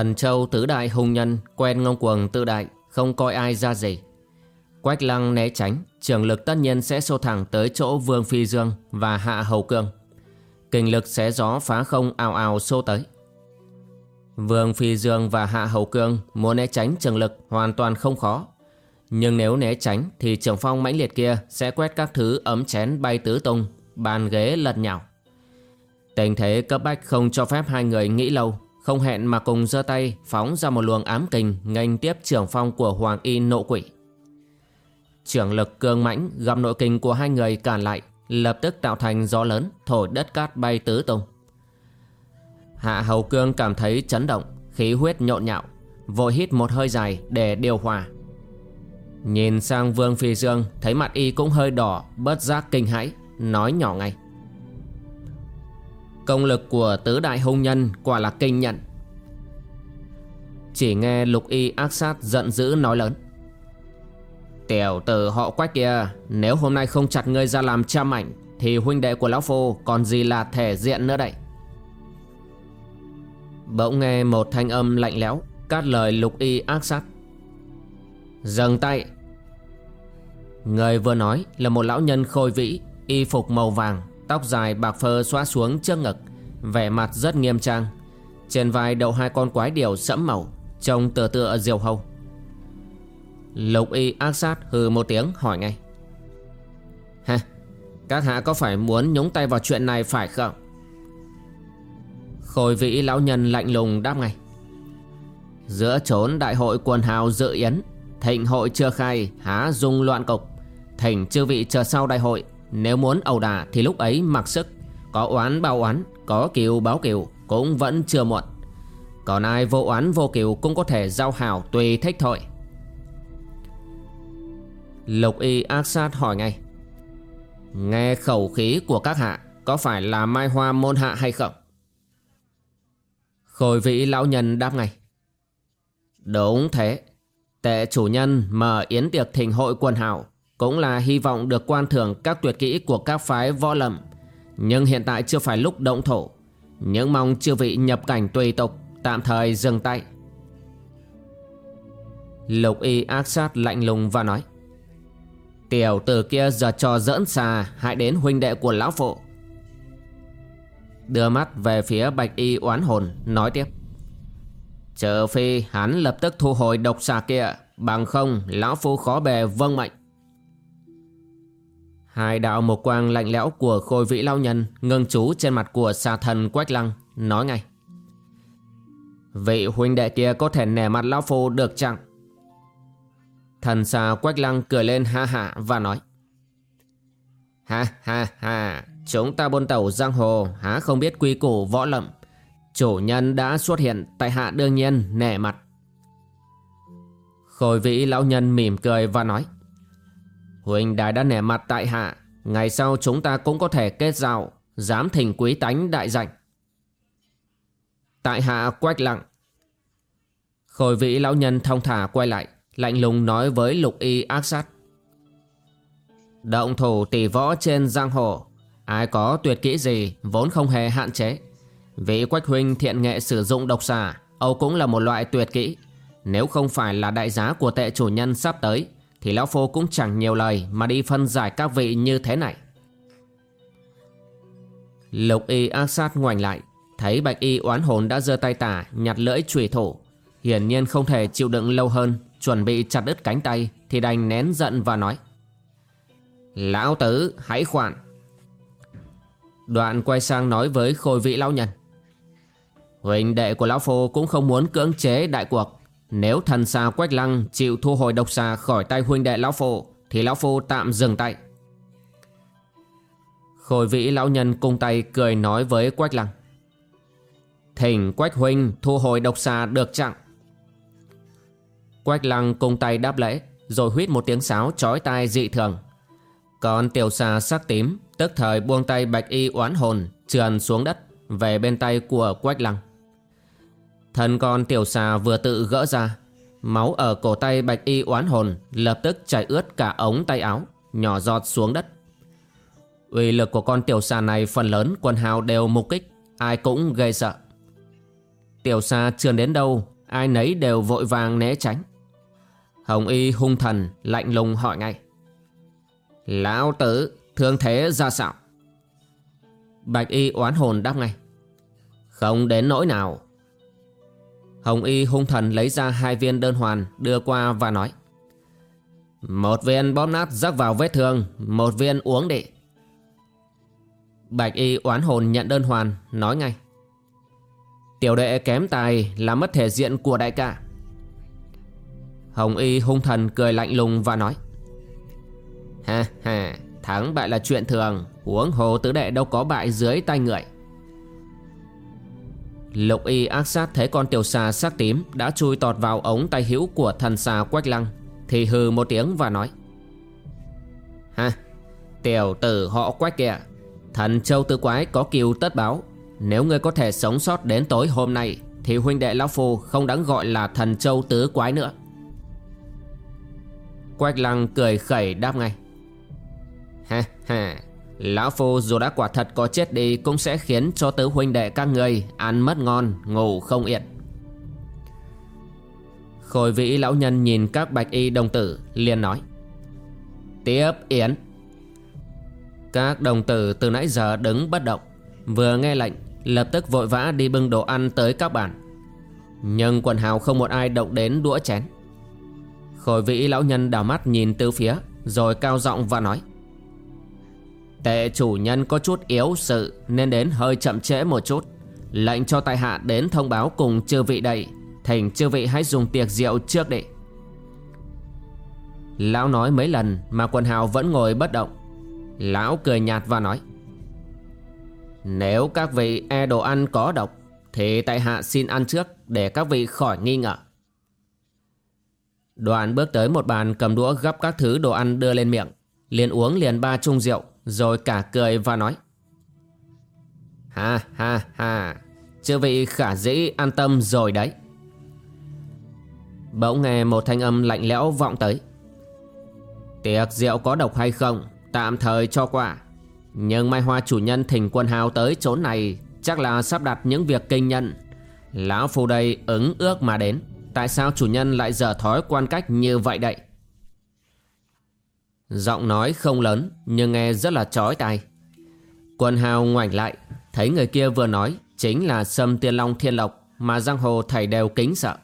Thần châu tứ đại hùng nhân quen ngông cuồng tự đại không coi ai ra gì. Quách lăng né tránh, trường lực tất nhiên sẽ xô thẳng tới chỗ Vương Phi Dương và Hạ Hầu Cương. Kinh lực xé gió phá không ào ào xô tới. Vương Phi Dương và Hạ Hầu Cương muốn né tránh trường lực hoàn toàn không khó. Nhưng nếu né tránh thì trường phong mãnh liệt kia sẽ quét các thứ ấm chén bay tứ tung, bàn ghế lật nhào. Tình thế cấp bách không cho phép hai người nghĩ lâu không hẹn mà cùng giơ tay phóng ra một luồng ám kình nghênh tiếp trưởng phong của Hoàng Y nộ quỷ. Trưởng lực cương mãnh gặp nội kình của hai người cản lại, lập tức tạo thành gió lớn thổi đất cát bay tứ tung. Hạ Hầu Cương cảm thấy chấn động, khí huyết nhộn nhạo, vội hít một hơi dài để điều hòa. Nhìn sang Vương Phi Dương thấy mặt y cũng hơi đỏ, bất giác kinh hãi, nói nhỏ ngay. Công lực của tứ đại hung nhân quả là kinh nhận. Chỉ nghe lục y ác sát giận dữ nói lớn. Tiểu tử họ quách kia, Nếu hôm nay không chặt ngươi ra làm cha mảnh, Thì huynh đệ của lão phu còn gì là thể diện nữa đây? Bỗng nghe một thanh âm lạnh lẽo Cát lời lục y ác sát. Dừng tay. Người vừa nói là một lão nhân khôi vĩ, Y phục màu vàng. Tóc dài bạc phơ xóa xuống trước ngực, Vẻ mặt rất nghiêm trang. Trên vai đậu hai con quái điều sẫm màu, Trông tựa tựa diều hâu. Lục y ác sát hừ một tiếng, hỏi ngay. Ha Các hạ có phải muốn nhúng tay vào chuyện này phải không? Khôi vĩ lão nhân lạnh lùng đáp ngay. Giữa trốn đại hội quần hào dự yến, Thịnh hội chưa khai, há dung loạn cục. Thỉnh chư vị chờ sau đại hội nếu muốn ẩu đả thì lúc ấy mặc sức. Có oán báo oán, Có kiều báo kiều Cũng vẫn chưa muộn. Còn ai vô oán vô kiều Cũng có thể giao hảo tùy thích thôi. Lục y ác sát hỏi ngay, Nghe khẩu khí của các hạ Có phải là mai hoa môn hạ hay không? Khôi vị lão nhân đáp ngay, Đúng thế. Tệ chủ nhân mở yến tiệc thỉnh hội quần hào cũng là hy vọng được quan thưởng các tuyệt kỹ của các phái võ lâm. Nhưng hiện tại chưa phải lúc động thổ những mong chư vị nhập cảnh tùy tục, Tạm thời dừng tay. Lục y ác sát lạnh lùng và nói, Tiểu tử kia giờ trò dỡn xà, Hại đến huynh đệ của lão phụ. Đưa mắt về phía bạch y oán hồn, Nói tiếp, trừ phi hắn lập tức thu hồi độc xà kia, Bằng không lão phu khó bề vâng mệnh. Hai đạo một quang lạnh lẽo của khôi vĩ lao nhân ngưng chú trên mặt của xà thần Quách Lăng, nói ngay. Vị huynh đệ kia có thể nẻ mặt lão phu được chăng? Thần xà Quách Lăng cười lên ha ha và nói. Ha ha ha, chúng ta buôn tàu giang hồ há không biết quy củ võ lậm. Chủ nhân đã xuất hiện tại hạ đương nhiên nẻ mặt. Khôi vĩ lão nhân mỉm cười và nói. Huỳnh đài đã nẻ mặt tại hạ. Ngày sau chúng ta cũng có thể kết giao Dám thỉnh quý tánh đại danh. Tại hạ quách lặng. Khôi vị lão nhân thông thả quay lại, Lạnh lùng nói với lục y ác sát. Động thủ tỷ võ trên giang hồ, Ai có tuyệt kỹ gì Vốn không hề hạn chế. Vị quách huynh thiện nghệ sử dụng độc xà, Âu cũng là một loại tuyệt kỹ. Nếu không phải là đại giá của tệ chủ nhân sắp tới thì Lão Phu cũng chẳng nhiều lời Mà đi phân giải các vị như thế này. Lục y ác sát ngoảnh lại, Thấy bạch y oán hồn đã giơ tay tả, Nhặt lưỡi trùy thủ. Hiển nhiên không thể chịu đựng lâu hơn, Chuẩn bị chặt đứt cánh tay Thì đành nén giận và nói, Lão tử hãy khoản Đoạn quay sang nói với khôi vị lão nhân Huỳnh đệ của lão phu cũng không muốn cưỡng chế đại cuộc. Nếu thần xà quách lăng chịu thu hồi độc xà khỏi tay huynh đệ lão phu, Thì lão phu tạm dừng tay. Khôi vĩ lão nhân cung tay cười nói với quách lăng. Thỉnh quách huynh thu hồi độc xà được chặng Quách lăng cung tay đáp lễ, Rồi huýt một tiếng sáo chói tai dị thường. Còn tiểu xà sắc tím, Tức thời buông tay bạch y oán hồn, Trườn xuống đất, Về bên tay của quách lăng. Thân con tiểu xà vừa tự gỡ ra. Máu ở cổ tay bạch y oán hồn, Lập tức chảy ướt cả ống tay áo, Nhỏ giọt xuống đất. Uy lực của con tiểu xà này phần lớn quần hào đều mục kích, Ai cũng gây sợ. Tiểu xà trườn đến đâu, Ai nấy đều vội vàng né tránh. Hồng y hung thần, lạnh lùng hỏi ngay. Lão tử, thương thế ra sao? Bạch y oán hồn đáp ngay. Không đến nỗi nào Hồng y hung thần lấy ra hai viên đơn hoàn, đưa qua và nói. Một viên bóp nát rắc vào vết thương, Một viên uống đi. Bạch y oán hồn nhận đơn hoàn, nói ngay. Tiểu đệ kém tài là mất thể diện của đại ca. Hồng y hung thần cười lạnh lùng và nói. Ha ha, Thắng bại là chuyện thường Huống hồ tứ đệ đâu có bại dưới tay người. Lục y ác sát thấy con tiểu xà sắc tím Đã chui tọt vào ống tay hữu của thần xà quách lăng, Thì hừ một tiếng và nói, Ha, Tiểu tử họ quách kìa, Thần châu tư quái có kiều tất báo. Nếu ngươi có thể sống sót đến tối hôm nay, Thì huynh đệ lão phu không đáng gọi là thần châu tứ quái nữa. Quách lăng cười khẩy đáp ngay, Ha ha Lão Phu dù đã quả thật có chết đi Cũng sẽ khiến cho tứ huynh đệ các người Ăn mất ngon, ngủ không yên. Khôi vĩ lão nhân nhìn các bạch y đồng tử liền nói Tiếp yến. Các đồng tử từ nãy giờ đứng bất động Vừa nghe lệnh Lập tức vội vã đi bưng đồ ăn tới các bàn. Nhưng quần hào không một ai động đến đũa chén. Khôi vĩ lão nhân đảo mắt nhìn từ phía Rồi cao giọng và nói Tệ chủ nhân có chút yếu sự, Nên đến hơi chậm trễ một chút. Lệnh cho tại hạ đến thông báo cùng chư vị đây Thỉnh chư vị hãy dùng tiệc rượu trước đi. Lão nói mấy lần mà quần hào vẫn ngồi bất động. Lão cười nhạt và nói, Nếu các vị e đồ ăn có độc, Thì tại hạ xin ăn trước để các vị khỏi nghi ngờ. Đoàn bước tới một bàn cầm đũa gắp các thứ đồ ăn đưa lên miệng, liền uống liền ba chung rượu. Rồi cả cười và nói. Ha ha ha, Chư vị khả dĩ an tâm rồi đấy. Bỗng nghe một thanh âm lạnh lẽo vọng tới. Tiệc rượu có độc hay không, Tạm thời cho qua. Nhưng Mai Hoa chủ nhân thỉnh quân hào tới chỗ này, Chắc là sắp đặt những việc kinh nhân. Lão Phu đây ứng ước mà đến, Tại sao chủ nhân lại dở thói quan cách như vậy đấy Giọng nói không lớn nhưng nghe rất là chói tai. Quân hào ngoảnh lại, thấy người kia vừa nói chính là Sâm Tiên Long Thiên Lộc mà giang hồ thầy đều kính sợ.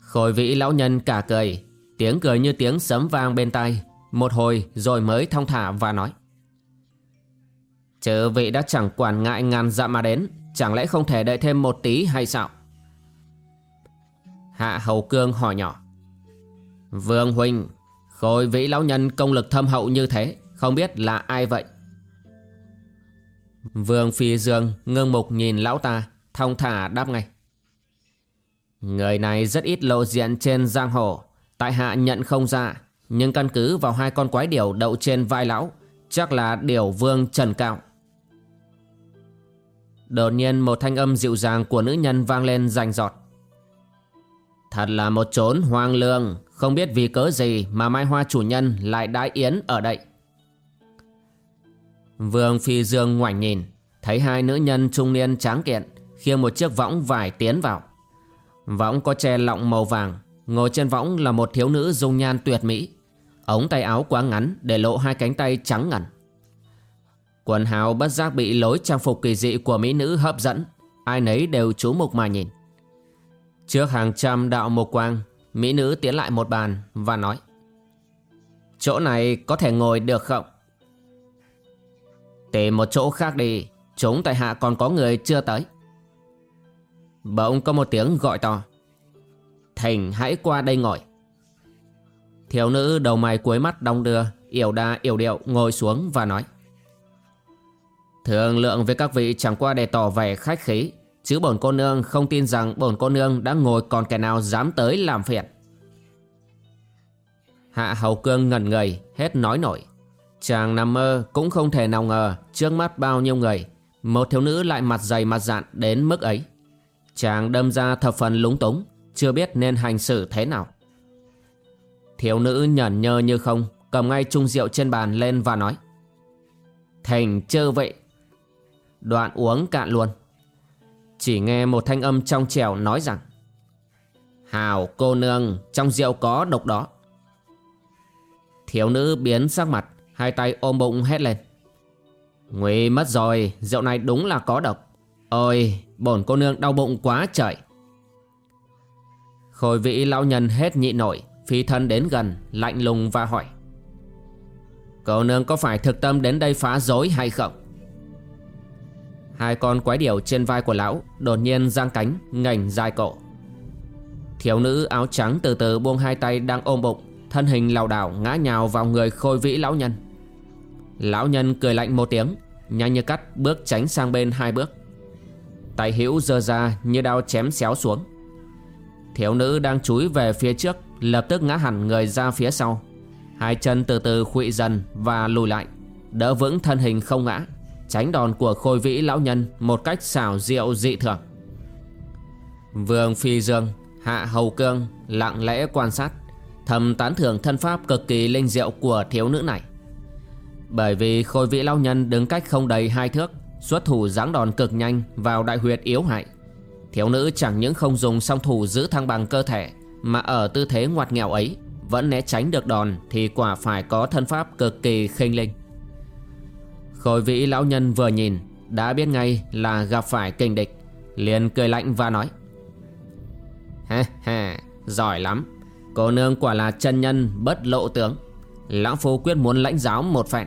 Khôi vĩ lão nhân cả cười, tiếng cười như tiếng sấm vang bên tai, một hồi rồi mới thong thả và nói. Chớ vị đã chẳng quản ngại ngàn dặm mà đến, chẳng lẽ không thể đợi thêm một tí hay sao? Hạ Hầu Cương hỏi nhỏ. Vương Huynh Khôi vĩ lão nhân công lực thâm hậu như thế, Không biết là ai vậy? Vương Phi Dương ngưng mục nhìn lão ta, Thong thả đáp ngay. Người này rất ít lộ diện trên giang hồ, Tại hạ nhận không ra, Nhưng căn cứ vào hai con quái điểu đậu trên vai lão, Chắc là điểu vương Trần cạo Đột nhiên một thanh âm dịu dàng của nữ nhân vang lên rành giọt Thật là một chốn hoang lương không biết vì cớ gì mà Mai Hoa chủ nhân lại đái yến ở đây. Vương Phi Dương ngoảnh nhìn, Thấy hai nữ nhân trung niên tráng kiện Khiêng một chiếc võng vải tiến vào. Võng có che lọng màu vàng, Ngồi trên võng là một thiếu nữ dung nhan tuyệt mỹ. Ống tay áo quá ngắn để lộ hai cánh tay trắng ngần. Quần hào bất giác bị lối trang phục kỳ dị của mỹ nữ hấp dẫn, Ai nấy đều chú mục mà nhìn. Trước hàng trăm đạo mục quang Mỹ nữ tiến lại một bàn và nói, Chỗ này có thể ngồi được không? Tìm một chỗ khác đi, Chúng tại hạ còn có người chưa tới Bỗng có một tiếng gọi to, Thành, hãy qua đây ngồi Thiếu nữ đầu mày cuối mắt đong đưa, Yểu đa yểu điệu ngồi xuống và nói Thường lượng với các vị chẳng qua để tỏ vẻ khách khí Chứ bổn cô nương không tin rằng bổn cô nương đã ngồi còn kẻ nào dám tới làm phiền. Hạ Hầu Cương ngẩn người, hết nói nổi. Chàng nằm mơ cũng không thể nào ngờ trước mắt bao nhiêu người, Một thiếu nữ lại mặt dày mặt dạn đến mức ấy. Chàng đâm ra thập phần lúng túng, Chưa biết nên hành xử thế nào. Thiếu nữ nhẩn nhơ như không, Cầm ngay chung rượu trên bàn lên và nói, Thành chơ vậy Đoạn uống cạn luôn. Chỉ nghe một thanh âm trong trèo nói rằng, Hào cô nương, Trong rượu có độc đó. Thiếu nữ biến sắc mặt, Hai tay ôm bụng hét lên, Nguy mất rồi, Rượu này đúng là có độc. Ôi, bổn cô nương đau bụng quá trời. Khôi vị lão nhân hết nhị nổi, Phi thân đến gần, Lạnh lùng và hỏi, Cô nương có phải thực tâm đến đây phá rối hay không? Hai con quái điểu trên vai của lão Đột nhiên giang cánh ngành dài cổ Thiếu nữ áo trắng từ từ buông hai tay đang ôm bụng, Thân hình lảo đảo ngã nhào vào người khôi vĩ lão nhân. Lão nhân cười lạnh một tiếng, Nhanh như cắt bước tránh sang bên hai bước. Tay hữu giơ ra như đao chém xéo xuống. Thiếu nữ đang chúi về phía trước, Lập tức ngã hẳn người ra phía sau. Hai chân từ từ khuỵu dần và lùi lại, Đỡ vững thân hình không ngã. Tránh đòn của khôi vĩ lão nhân Một cách xảo diệu dị thường. Vương Phi Dương, Hạ Hầu Cương lặng lẽ quan sát, Thầm tán thưởng thân pháp cực kỳ linh diệu của thiếu nữ này. Bởi vì khôi vĩ lão nhân đứng cách không đầy hai thước, Xuất thủ giáng đòn cực nhanh vào đại huyệt yếu hại. Thiếu nữ chẳng những không dùng song thủ giữ thăng bằng cơ thể, Mà ở tư thế ngoặt nghèo ấy Vẫn né tránh được đòn Thì quả phải có thân pháp cực kỳ khinh linh. Khôi vĩ lão nhân vừa nhìn, Đã biết ngay là gặp phải kình địch, liền cười lạnh và nói. Ha ha Giỏi lắm. Cô nương quả là chân nhân bất lộ tướng. Lão Phu quyết muốn lãnh giáo một phen.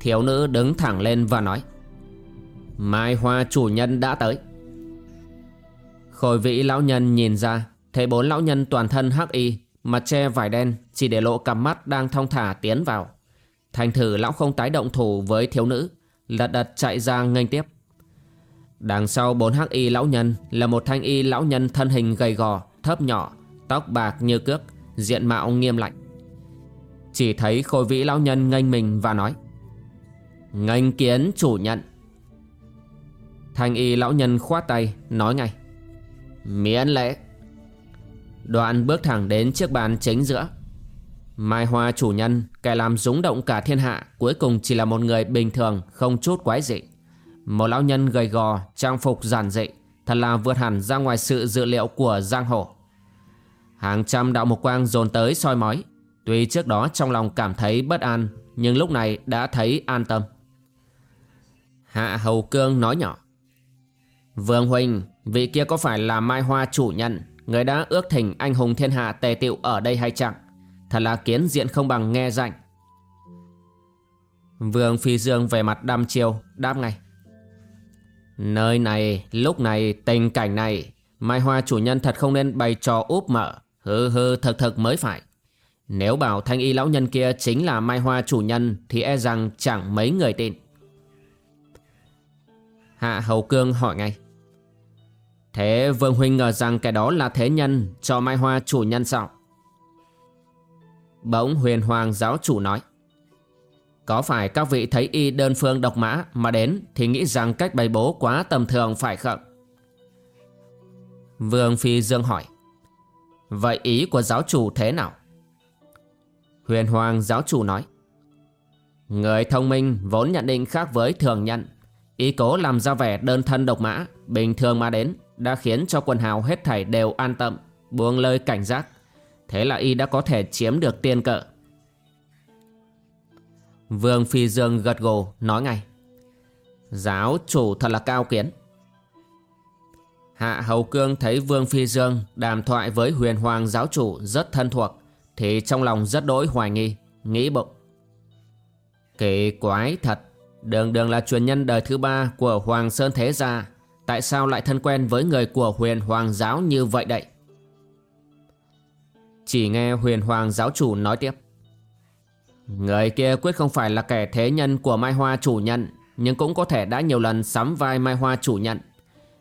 Thiếu nữ đứng thẳng lên và nói. Mai hoa chủ nhân đã tới. Khôi vĩ lão nhân nhìn ra, Thấy bốn lão nhân toàn thân hắc y, Mặt che vải đen, Chỉ để lộ cặp mắt đang thong thả tiến vào. Thành thử lão không tái động thủ với thiếu nữ. Lật đật chạy ra nghênh tiếp. Đằng sau bốn hắc y lão nhân Là một thanh y lão nhân thân hình gầy gò, Thấp nhỏ, Tóc bạc như cước, Diện mạo nghiêm lạnh. Chỉ thấy khôi vĩ lão nhân nghênh mình và nói, Nghênh kiến chủ nhận. Thanh y lão nhân khoát tay, Nói ngay, Miễn lễ. Đoạn bước thẳng đến chiếc bàn chính giữa. Mai Hoa chủ nhân, Kẻ làm rúng động cả thiên hạ, Cuối cùng chỉ là một người bình thường, Không chút quái dị. Một lão nhân gầy gò, Trang phục giản dị, Thật là vượt hẳn ra ngoài sự dự liệu của giang hồ. Hàng trăm đạo mục quang dồn tới soi mói. Tuy trước đó trong lòng cảm thấy bất an, Nhưng lúc này đã thấy an tâm. Hạ Hầu Cương nói nhỏ, Vương Huynh Vị kia có phải là Mai Hoa chủ nhân? Người đã ước thỉnh anh hùng thiên hạ tề tiệu ở đây hay chẳng Thật là kiến diện không bằng nghe danh Vương Phi Dương về mặt đăm chiêu Đáp ngay. Nơi này, lúc này, tình cảnh này Mai Hoa chủ nhân thật không nên bày trò úp mở Hư hư thật thật mới phải. Nếu bảo thanh y lão nhân kia chính là Mai Hoa chủ nhân Thì e rằng chẳng mấy người tin. Hạ Hầu Cương hỏi ngay. Thế Vương Huynh ngờ rằng cái đó là thế nhân cho Mai Hoa chủ nhân sao? Bỗng huyền hoàng giáo chủ nói Có phải các vị thấy y đơn phương độc mã mà đến Thì nghĩ rằng cách bày bố quá tầm thường phải không? Vương Phi Dương hỏi Vậy ý của giáo chủ thế nào? Huyền hoàng giáo chủ nói Người thông minh vốn nhận định khác với thường nhận Ý cố làm ra vẻ đơn thân độc mã Bình thường mà đến đã khiến cho quần hào hết thảy đều an tâm, buông lơi cảnh giác. Thế là y đã có thể chiếm được tiên cợ Vương Phi Dương gật gù nói ngay. Giáo chủ thật là cao kiến. Hạ Hầu Cương thấy Vương Phi Dương đàm thoại với huyền hoàng giáo chủ rất thân thuộc thì trong lòng rất đối hoài nghi, nghĩ bụng. Kỳ quái thật, đường đường là truyền nhân đời thứ ba của Hoàng Sơn Thế Gia, tại sao lại thân quen với người của huyền hoàng giáo như vậy đậy? Chỉ nghe huyền hoàng giáo chủ nói tiếp. Người kia quyết không phải là kẻ thế nhân của Mai Hoa chủ nhận, nhưng cũng có thể đã nhiều lần sắm vai Mai Hoa chủ nhận.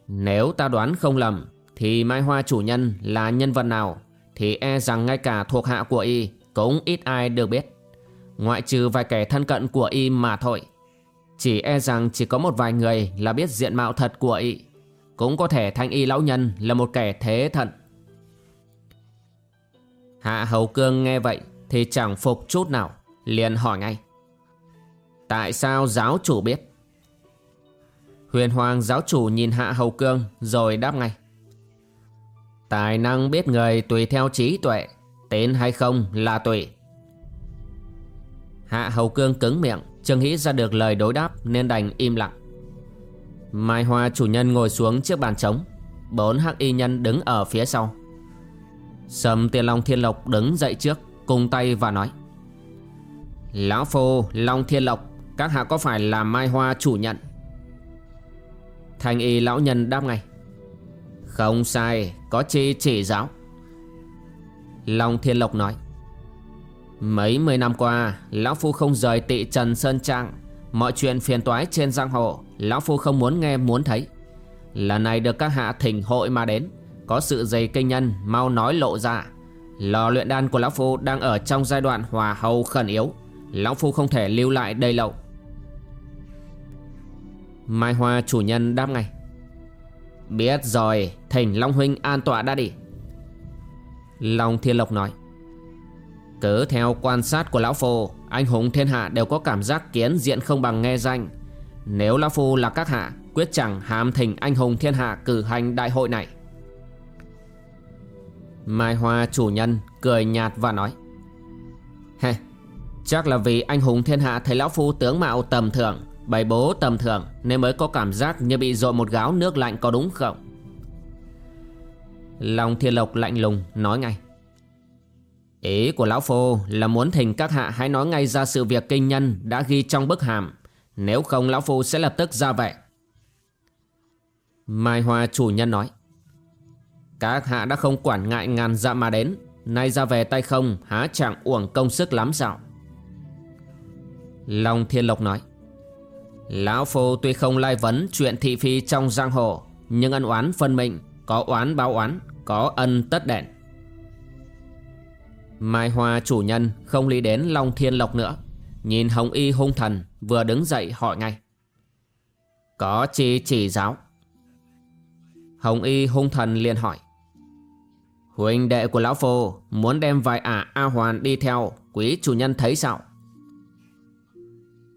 Nếu ta đoán không lầm, thì Mai Hoa chủ nhân là nhân vật nào, thì e rằng ngay cả thuộc hạ của y cũng ít ai được biết. Ngoại trừ vài kẻ thân cận của y mà thôi. Chỉ e rằng chỉ có một vài người là biết diện mạo thật của y. Cũng có thể thanh y lão nhân là một kẻ thế thận. Hạ Hầu Cương nghe vậy thì chẳng phục chút nào, liền hỏi ngay. Tại sao giáo chủ biết? Huyền Hoàng giáo chủ nhìn Hạ Hầu Cương rồi đáp ngay. Tài năng biết người tùy theo trí tuệ, tên hay không là tùy. Hạ Hầu Cương cứng miệng, chừng nghĩ ra được lời đối đáp nên đành im lặng. Mai Hoa chủ nhân ngồi xuống chiếc bàn trống, bốn hắc y nhân đứng ở phía sau. Sầm tiền Long Thiên Lộc đứng dậy trước, cùng tay và nói. Lão Phu, Long Thiên Lộc, các hạ có phải là Mai Hoa chủ nhận? Thành y lão nhân đáp ngay. Không sai Có chi chỉ giáo. Long Thiên Lộc nói. Mấy mươi năm qua Lão Phu không rời tị Trần Sơn Trang. Mọi chuyện phiền toái trên giang hồ Lão Phu không muốn nghe muốn thấy. Lần này được các hạ thỉnh hội mà đến. Có sự dày kinh nhân Mau nói lộ ra. Lò luyện đan của Lão Phu đang ở trong giai đoạn hòa hầu khẩn yếu. Lão Phu không thể lưu lại đây lâu. Mai Hoa chủ nhân đáp ngay. Biết rồi, Thỉnh Long Huynh an tọa đã đi. Long Thiên Lộc nói. Cứ theo quan sát của Lão Phu, Anh hùng thiên hạ đều có cảm giác kiến diện không bằng nghe danh. Nếu Lão Phu là các hạ, Quyết chẳng hàm thỉnh anh hùng thiên hạ cử hành đại hội này. Mai Hoa chủ nhân cười nhạt và nói. Hê, chắc là vì anh hùng thiên hạ thấy Lão Phu tướng mạo tầm thường Bày bố tầm thường Nên mới có cảm giác như bị dội một gáo nước lạnh có đúng không? Long Thiên Lộc lạnh lùng nói ngay. Ý của Lão Phu là muốn thỉnh các hạ hãy nói ngay ra sự việc kinh nhân đã ghi trong bức hàm. Nếu không Lão Phu sẽ lập tức ra vẻ. Mai Hoa chủ nhân nói. Các hạ đã không quản ngại ngàn dạ mà đến. Nay ra về tay không, há chẳng uổng công sức lắm dạo Long Thiên Lộc nói, Lão Phu tuy không lai vấn chuyện thị phi trong giang hồ, Nhưng ân oán phân mệnh, Có oán báo oán, Có ân tất đền. Mai Hoa chủ nhân không lý đến Long Thiên Lộc nữa. Nhìn Hồng Y hung thần, Vừa đứng dậy hỏi ngay, Có chi chỉ giáo? Hồng Y hung thần liền hỏi Huynh đệ của Lão Phu Muốn đem vài ả A Hoàn đi theo, Quý chủ nhân thấy sao?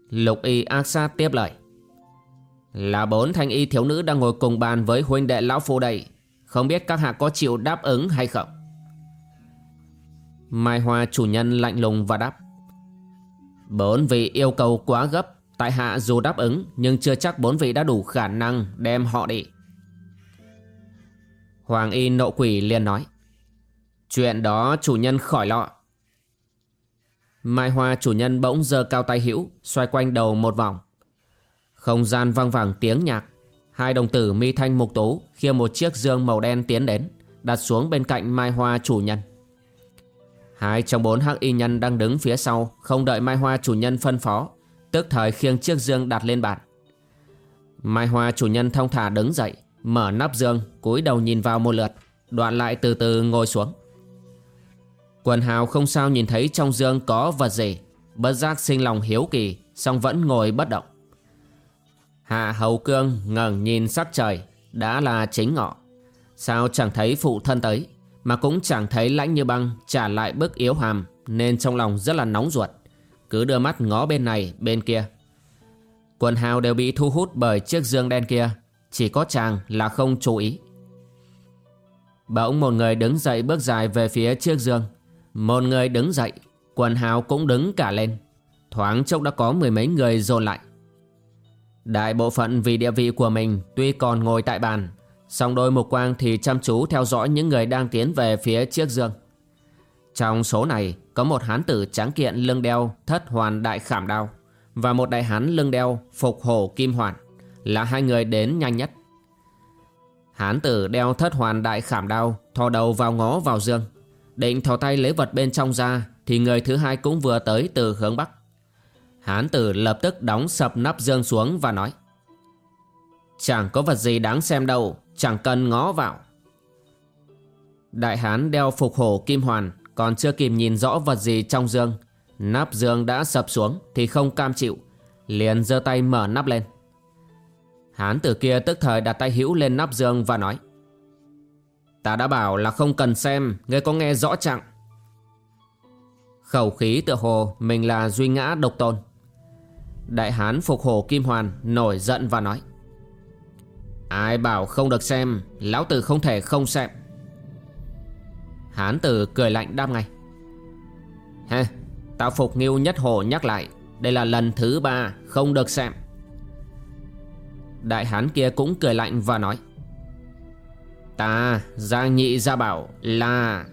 Lục y ác sát tiếp lời. Là bốn thanh y thiếu nữ đang ngồi cùng bàn với huynh đệ lão phu đây. Không biết các hạ có chịu đáp ứng hay không? Mai Hoa chủ nhân lạnh lùng và đáp. Bốn vị yêu cầu quá gấp, Tại hạ dù đáp ứng, Nhưng chưa chắc bốn vị đã đủ khả năng đem họ đi. Hoàng y nộ quỷ liền nói. Chuyện đó chủ nhân khỏi lọ. Mai Hoa chủ nhân bỗng giơ cao tay hữu, Xoay quanh đầu một vòng. Không gian vang vẳng tiếng nhạc. Hai đồng tử mi thanh mục tú Khiêng một chiếc dương màu đen tiến đến, Đặt xuống bên cạnh Mai Hoa chủ nhân. Hai trong bốn hắc y nhân đang đứng phía sau, Không đợi Mai Hoa chủ nhân phân phó, Tức thời khiêng chiếc dương đặt lên bàn. Mai Hoa chủ nhân thông thả đứng dậy, Mở nắp dương, cúi đầu nhìn vào một lượt, Đoạn lại từ từ ngồi xuống. Quần hào không sao nhìn thấy trong dương có vật gì. Bất giác sinh lòng hiếu kỳ, song vẫn ngồi bất động. Hạ Hầu Cương ngẩng nhìn sắc trời, Đã là chính ngọ. Sao chẳng thấy phụ thân tới, Mà cũng chẳng thấy lãnh như băng Trả lại bức yếu hàm, Nên trong lòng rất là nóng ruột. Cứ đưa mắt ngó bên này, bên kia. Quần hào đều bị thu hút bởi chiếc dương đen kia, Chỉ có chàng là không chú ý. Bỗng một người đứng dậy bước dài về phía chiếc dương. Một người đứng dậy, Quần hào cũng đứng cả lên. Thoáng chốc đã có mười mấy người dồn lại. Đại bộ phận vì địa vị của mình Tuy còn ngồi tại bàn, song đôi mục quang thì chăm chú theo dõi những người đang tiến về phía chiếc dương. Trong số này, có một hán tử tráng kiện lưng đeo thất hoàn đại khảm đao Và một đại hán lưng đeo phục hổ kim hoàn, Là hai người đến nhanh nhất. Hán tử đeo thất hoàn đại khảm đao, Thò đầu vào ngó vào dương. Định thò tay lấy vật bên trong ra, Thì người thứ hai cũng vừa tới từ hướng bắc. Hán tử lập tức đóng sập nắp dương xuống và nói, Chẳng có vật gì đáng xem đâu, Chẳng cần ngó vào. Đại hán đeo phục hổ kim hoàn, Còn chưa kịp nhìn rõ vật gì trong dương, Nắp dương đã sập xuống Thì không cam chịu, Liền giơ tay mở nắp lên. Hán tử kia tức thời đặt tay hữu lên nắp dương và nói Ta đã bảo là không cần xem Ngươi có nghe rõ chặng Khẩu khí tựa hồ Mình là duy ngã độc tôn. Đại hán phục hồ kim hoàn Nổi giận và nói, Ai bảo không được xem, Lão tử không thể không xem. Hán tử cười lạnh đáp ngay Ha Tao phục nghiêu nhất hồ nhắc lại, Đây là lần thứ ba không được xem. Đại hán kia cũng cười lạnh và nói Ta Giang nhị gia bảo, là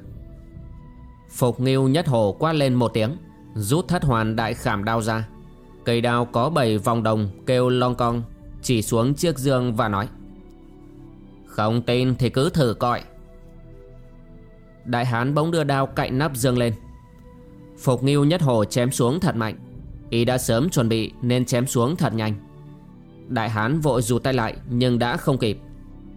Phục nghiêu nhất hồ quát lên một tiếng, Rút thất hoàn đại khảm đao ra. Cây đao có bảy vòng đồng, kêu long cong, Chỉ xuống chiếc dương và nói, Không tin thì cứ thử coi. Đại hán bỗng đưa đao cạnh nắp dương lên. Phục nghiêu nhất hồ chém xuống thật mạnh. Y đã sớm chuẩn bị nên chém xuống thật nhanh. Đại hán vội rụt tay lại nhưng đã không kịp.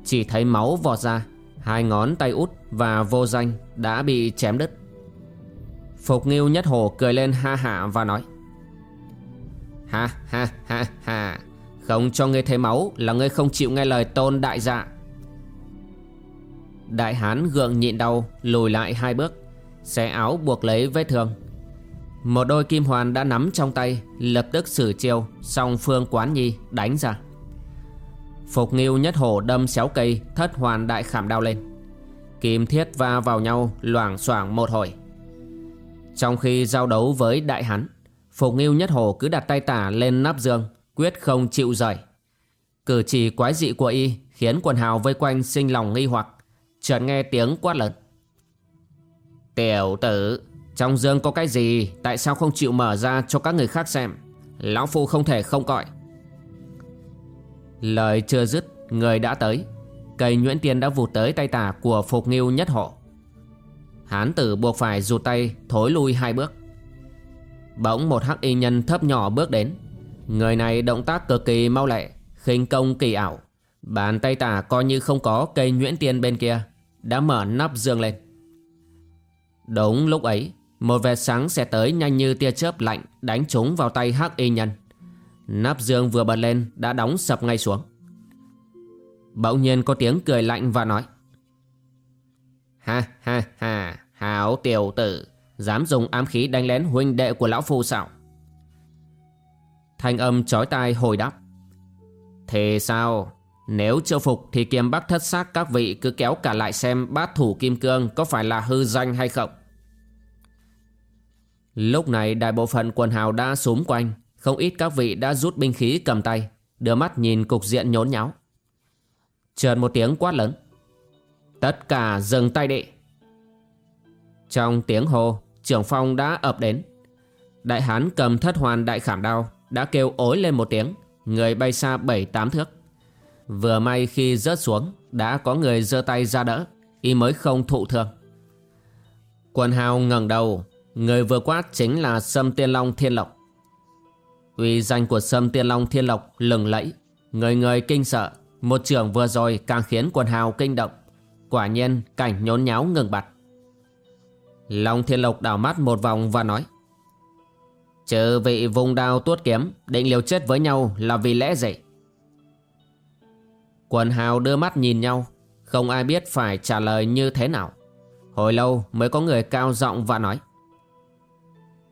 Chỉ thấy máu vọt ra, Hai ngón tay út và vô danh đã bị chém đứt. Phục nghiêu nhất hồ cười lên ha hả và nói, Ha ha ha ha, Không cho ngươi thấy máu là ngươi không chịu nghe lời tôn đại dạ. Đại hán gượng nhịn đau, lùi lại hai bước, Xé áo buộc lấy vết thương. Một đôi kim hoàn đã nắm trong tay, Lập tức xử chiêu, Song phương quán nhi đánh ra. Phục nghiêu nhất hổ đâm xéo cây, Thất hoàn đại khảm đao lên. Kim thiết va vào nhau, Loảng xoảng một hồi. Trong khi giao đấu với đại hắn Phục nghiêu nhất hổ cứ đặt tay tả lên nắp dương Quyết không chịu rời. Cử chỉ quái dị của y Khiến quần hào vây quanh sinh lòng nghi hoặc, Chợt nghe tiếng quát lớn. Tiểu tử, trong dương có cái gì? Tại sao không chịu mở ra cho các người khác xem? Lão Phu không thể không coi Lời chưa dứt, Người đã tới. Cây nhuyễn tiên đã vụt tới tay tả của Phục Nghiêu nhất hộ. Hán tử buộc phải rụt tay, Thối lui hai bước. Bỗng một hắc y nhân thấp nhỏ bước đến. Người này động tác cực kỳ mau lẹ, khinh công kỳ ảo. Bàn tay tả coi như không có cây nhuyễn tiên bên kia, Đã mở nắp dương lên. Đúng lúc ấy, một vệt sáng sẽ tới nhanh như tia chớp lạnh đánh trúng vào tay hắc y nhân. Nắp giường vừa bật lên đã đóng sập ngay xuống. Bỗng nhiên có tiếng cười lạnh và nói Ha ha ha, hảo tiểu tử, dám dùng ám khí đánh lén huynh đệ của lão phu sao? Thanh âm chói tai hồi đáp Thế sao? Nếu chưa phục thì kiềm bắc thất xác các vị cứ kéo cả lại xem bát thủ kim cương có phải là hư danh hay không? Lúc này đại bộ phận quần hào đã súm quanh không ít các vị đã rút binh khí cầm tay, Đưa mắt nhìn cục diện nhốn nháo. Chợt một tiếng quát lớn. Tất cả dừng tay đệ Trong tiếng hô, Trưởng phong đã ập đến. Đại hán cầm thất hoàn đại khảm đao Đã kêu ối lên một tiếng, Người bay xa bảy tám thước. Vừa may khi rớt xuống, Đã có người giơ tay ra đỡ, Y mới không thụ thương. Quần hào ngẩng đầu, Người vừa quát chính là Sâm Tiên Long Thiên Lộc. Uy danh của Sâm Tiên Long Thiên Lộc lừng lẫy, Người người kinh sợ, Một trưởng vừa rồi càng khiến quần hào kinh động, Quả nhiên cảnh nhốn nháo ngừng bặt. Long Thiên Lộc đảo mắt một vòng và nói, Trừ vị vùng đao tuốt kiếm, Định liều chết với nhau là vì lẽ gì? Quần hào đưa mắt nhìn nhau, Không ai biết phải trả lời như thế nào. Hồi lâu mới có người cao giọng và nói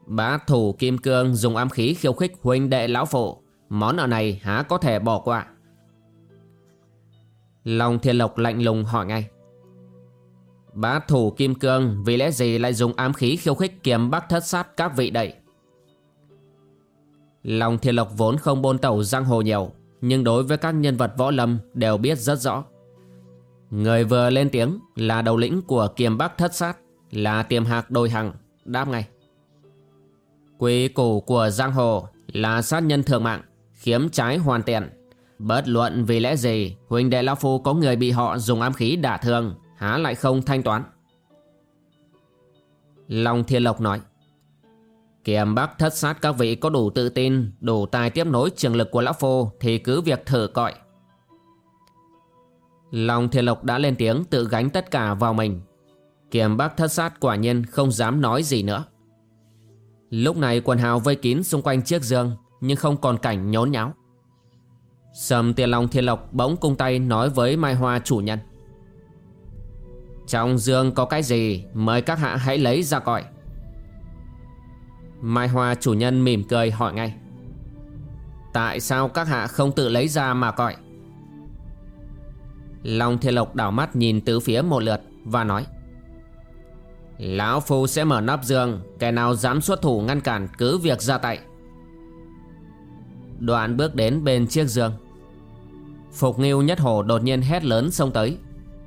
Bá thủ kim cương dùng ám khí khiêu khích huynh đệ lão phụ. Món nợ này há có thể bỏ qua. Long thiên lộc lạnh lùng hỏi ngay. Bá thủ kim cương vì lẽ gì lại dùng ám khí khiêu khích kiềm bắc thất sát các vị đây Lòng thiên lộc vốn không bôn tẩu giang hồ nhiều, Nhưng đối với các nhân vật võ lâm đều biết rất rõ. Người vừa lên tiếng là đầu lĩnh của kiềm bắc thất sát, Là tiềm hạc đôi hằng. Đáp ngay. Quy củ của giang hồ là sát nhân thường mạng, Khiếm trái hoàn tiện. Bất luận vì lẽ gì, huynh đệ Lão Phu có người bị họ dùng ám khí đả thương, Há lại không thanh toán. Long Thiên Lộc nói Kiểm bắc thất sát các vị có đủ tự tin, Đủ tài tiếp nối trường lực của Lão Phu Thì cứ việc thử cọi Long Thiên Lộc đã lên tiếng tự gánh tất cả vào mình. Kiểm bắc thất sát quả nhiên không dám nói gì nữa. Lúc này quần hào vây kín xung quanh chiếc giường, Nhưng không còn cảnh nhốn nháo. Sầm tiền long thiên lộc bỗng cung tay nói với Mai Hoa chủ nhân. Trong giường có cái gì, Mời các hạ hãy lấy ra coi. Mai Hoa chủ nhân mỉm cười hỏi ngay. Tại sao các hạ không tự lấy ra mà coi? Long Thiên Lộc đảo mắt nhìn tứ phía một lượt và nói. Lão Phu sẽ mở nắp giường, Kẻ nào dám xuất thủ ngăn cản cứ việc ra tay. Đoạn bước đến bên chiếc giường. Phục nghiêu nhất hổ đột nhiên hét lớn xông tới.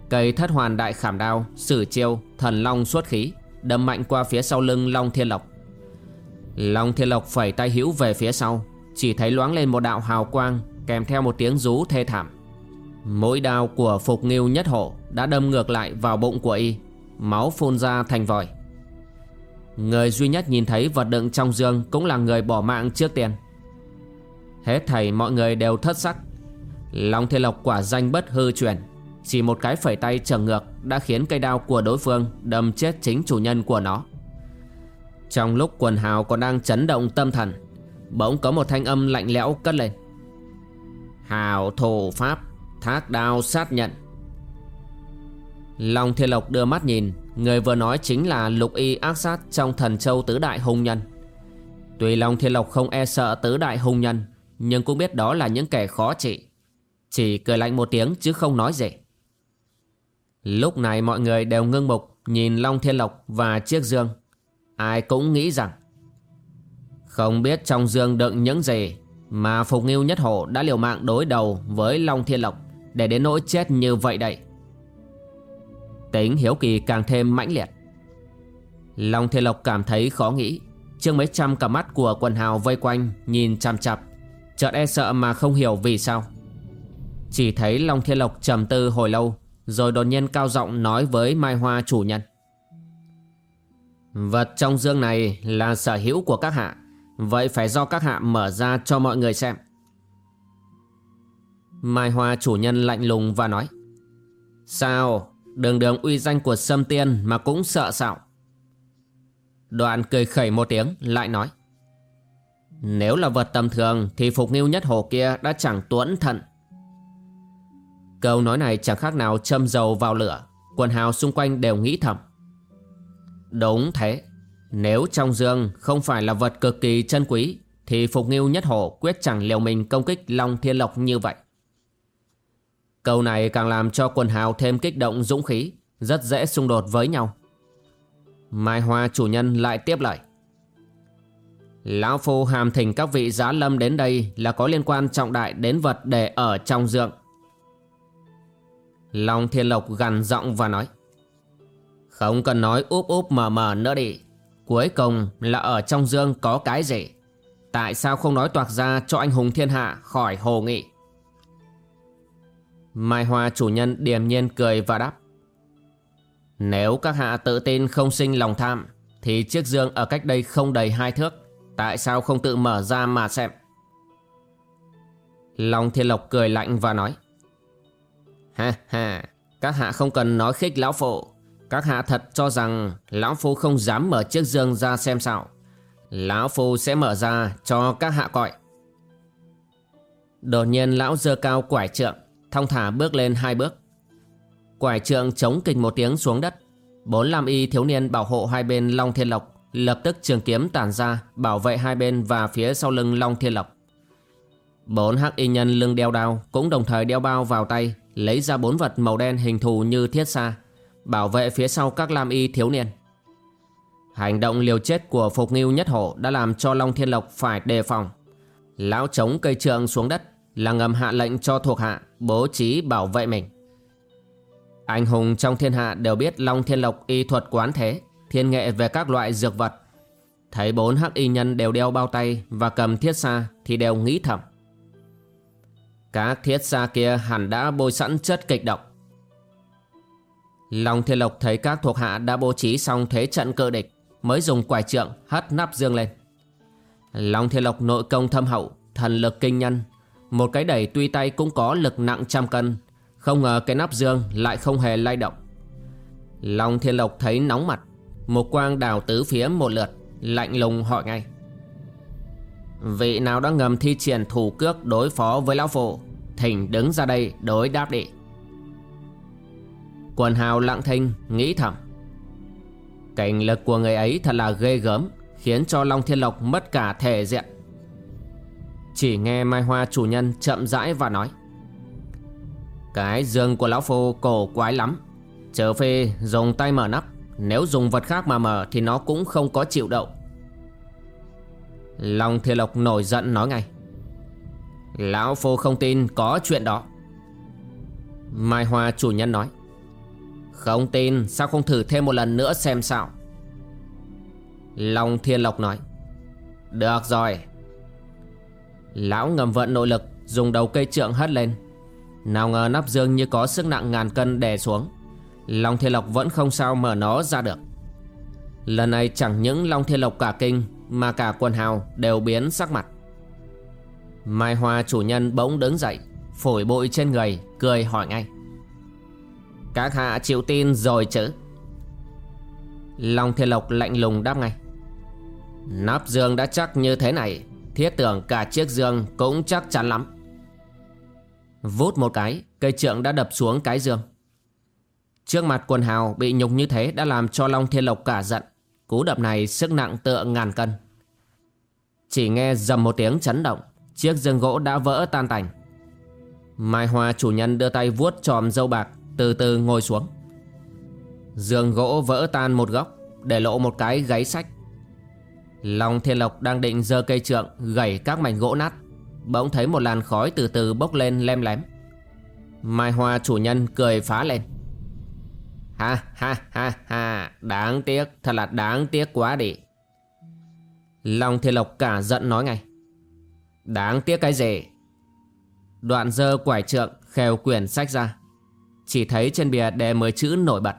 Cây thất hoàn đại khảm đao Sử chiêu thần long xuất khí Đâm mạnh qua phía sau lưng Long Thiên Lộc. Long Thiên Lộc phẩy tay hữu về phía sau Chỉ thấy loáng lên một đạo hào quang Kèm theo một tiếng rú thê thảm. Mũi đao của Phục Nghiêu nhất hổ Đã đâm ngược lại vào bụng của y. Máu phun ra thành vòi. Người duy nhất nhìn thấy vật đựng trong dương Cũng là người bỏ mạng trước tiên Hết thảy mọi người đều thất sắc. Long Thiên Lộc quả danh bất hư truyền. Chỉ một cái phẩy tay trở ngược Đã khiến cây đao của đối phương Đâm chết chính chủ nhân của nó. Trong lúc quần hào còn đang chấn động tâm thần, Bỗng có một thanh âm lạnh lẽo cất lên. Hào thủ pháp, Thác đao sát nhận. Long Thiên Lộc đưa mắt nhìn, Người vừa nói chính là lục y ác sát Trong thần châu tứ đại hung nhân. Tuy Long Thiên Lộc không e sợ tứ đại hung nhân, Nhưng cũng biết đó là những kẻ khó trị. Chỉ cười lạnh một tiếng chứ không nói gì. Lúc này mọi người đều ngưng mục, Nhìn Long Thiên Lộc và chiếc dương. Ai cũng nghĩ rằng, Không biết trong dương đựng những gì Mà Phục Nghiêu Nhất Hổ đã liều mạng đối đầu với Long Thiên Lộc Để đến nỗi chết như vậy đây. Tính hiếu kỳ càng thêm mãnh liệt. Long Thiên Lộc cảm thấy khó nghĩ, Trước mấy trăm cả mắt của quần hào vây quanh Nhìn chằm chặp Chợt e sợ mà không hiểu vì sao. Chỉ thấy Long Thiên Lộc trầm tư hồi lâu, Rồi đột nhiên cao giọng nói với Mai Hoa chủ nhân. Vật trong dương này là sở hữu của các hạ, Vậy phải do các hạ mở ra cho mọi người xem. Mai Hoa chủ nhân lạnh lùng và nói. Sao? Đường đường uy danh của Sâm Tiên mà cũng sợ sạo. Đoạn cười khẩy một tiếng, lại nói. Nếu là vật tầm thường, thì Phục Nghiêu Nhất Hồ kia đã chẳng tuẫn thận. Câu nói này chẳng khác nào châm dầu vào lửa. Quần hào xung quanh đều nghĩ thầm. Đúng thế. Nếu trong dương không phải là vật cực kỳ chân quý, thì Phục Nghiêu Nhất Hổ quyết chẳng liều mình công kích Long Thiên Lộc như vậy. Câu này càng làm cho quần hào thêm kích động dũng khí, rất dễ xung đột với nhau. Mai Hoa chủ nhân lại tiếp lời. Lão Phu hàm thỉnh các vị giá lâm đến đây là có liên quan trọng đại đến vật để ở trong dượng. Long Thiên Lộc gằn giọng và nói. Không cần nói úp úp mờ mờ nữa đi. Cuối cùng là ở trong dương có cái gì? Tại sao không nói toạc ra cho anh hùng thiên hạ khỏi hồ nghị? Mai Hoa chủ nhân điềm nhiên cười và đáp. Nếu các hạ tự tin không sinh lòng tham, Thì chiếc dương ở cách đây không đầy hai thước, Tại sao không tự mở ra mà xem? Long Thiên Lộc cười lạnh và nói. Ha ha, Các hạ không cần nói khích lão phụ. Các hạ thật cho rằng Lão phu không dám mở chiếc dương ra xem sao. Lão phu sẽ mở ra cho các hạ coi. Đột nhiên lão dơ cao quải trượng thong thả bước lên hai bước. Quải trượng chống kịch một tiếng xuống đất. Bốn lam y thiếu niên bảo hộ hai bên Long Thiên Lộc, lập tức trường kiếm tản ra, bảo vệ hai bên và phía sau lưng Long Thiên Lộc. Bốn hắc y nhân lưng đeo đao cũng đồng thời đeo bao vào tay, lấy ra bốn vật màu đen hình thù như thiết xa Bảo vệ phía sau các lam y thiếu niên Hành động liều chết của Phục Nghiêu Nhất Hổ Đã làm cho Long Thiên Lộc phải đề phòng Lão chống cây trượng xuống đất là ngầm hạ lệnh cho thuộc hạ Bố trí bảo vệ mình. Anh hùng trong thiên hạ đều biết Long Thiên Lộc y thuật quán thế, Thiên nghệ về các loại dược vật. Thấy bốn hắc y nhân đều đeo bao tay Và cầm thiết xa Thì đều nghĩ thầm. Các thiết xa kia hẳn đã bôi sẵn chất kịch độc. Long Thiên Lộc thấy các thuộc hạ đã bố trí xong thế trận cơ địch, Mới dùng quải trượng hất nắp dương lên. Long Thiên Lộc nội công thâm hậu, Thần lực kinh nhân một cái đẩy tuy tay cũng có lực nặng trăm cân. Không ngờ cái nắp dương lại không hề lay động. Long Thiên Lộc thấy nóng mặt. Một quang đào tứ phía một lượt, Lạnh lùng hỏi ngay. Vị nào đã ngầm thi triển thủ cước đối phó với Lão Phụ? Thỉnh đứng ra đây đối đáp đi. Quần hào lặng thinh, nghĩ thầm. Cảnh lực của người ấy thật là ghê gớm, Khiến cho Long Thiên Lộc mất cả thể diện. Chỉ nghe Mai Hoa chủ nhân chậm rãi và nói. Cái giường của Lão Phu cổ quái lắm. Chờ phê dùng tay mở nắp, Nếu dùng vật khác mà mở Thì nó cũng không có chịu đậu. Long Thiên Lộc nổi giận nói ngay. Lão Phu không tin có chuyện đó. Mai Hoa chủ nhân nói. Không tin, sao không thử thêm một lần nữa xem sao? Long Thiên Lộc nói. Được rồi Lão ngầm vận nội lực, Dùng đầu cây trượng hất lên. Nào ngờ nắp dương như có sức nặng ngàn cân đè xuống. Long Thiên Lộc vẫn không sao mở nó ra được. Lần này chẳng những Long Thiên Lộc cả kinh, Mà cả quần hào đều biến sắc mặt. Mai Hoa chủ nhân bỗng đứng dậy, Phổi bụi trên người, Cười hỏi ngay. Các hạ chịu tin rồi chứ? Long Thiên Lộc lạnh lùng đáp ngay. Nắp dương đã chắc như thế này Thiết tưởng cả chiếc dương cũng chắc chắn lắm. Vút một cái, Cây trượng đã đập xuống cái dương Trước mặt quần hào bị nhục như thế Đã làm cho Long Thiên Lộc cả giận. Cú đập này sức nặng tựa ngàn cân. Chỉ nghe dầm một tiếng chấn động, Chiếc dương gỗ đã vỡ tan tành. Mai Hoa chủ nhân đưa tay vuốt tròm dâu bạc, Từ từ ngồi xuống. Dương gỗ vỡ tan một góc, Để lộ một cái gáy sách. Long Thiên Lộc đang định giơ cây trượng Gẩy các mảnh gỗ nát. Bỗng thấy một làn khói từ từ bốc lên lem lém. Mai Hoa chủ nhân cười phá lên. Ha ha ha ha, Đáng tiếc, Thật là đáng tiếc quá đi. Long Thiên Lộc cả giận nói ngay. Đáng tiếc cái gì? Đoạn dơ quải trượng Khèo quyển sách ra. Chỉ thấy trên bìa đề mười chữ nổi bật.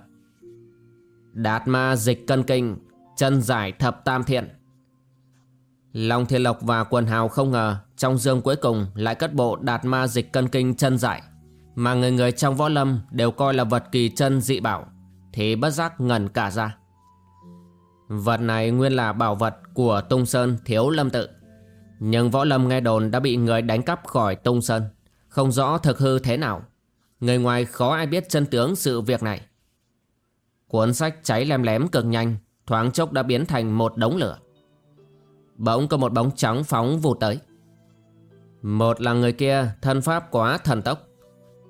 Đạt ma dịch cân kinh, Chân giải thập tam thiện. Long Thiên Lộc và quần hào không ngờ Trong dương cuối cùng lại cất bộ đạt ma dịch cân kinh chân giải Mà người người trong võ lâm đều coi là vật kỳ chân dị bảo, Thì bất giác ngẩn cả ra. Vật này nguyên là bảo vật của Tung Sơn Thiếu Lâm Tự, Nhưng võ lâm nghe đồn đã bị người đánh cắp khỏi Tung Sơn, Không rõ thực hư thế nào. Người ngoài khó ai biết chân tướng sự việc này. Cuốn sách cháy lem lém cực nhanh, Thoáng chốc đã biến thành một đống lửa. Bỗng có một bóng trắng phóng vụt tới. Một là người kia, thân pháp quá thần tốc.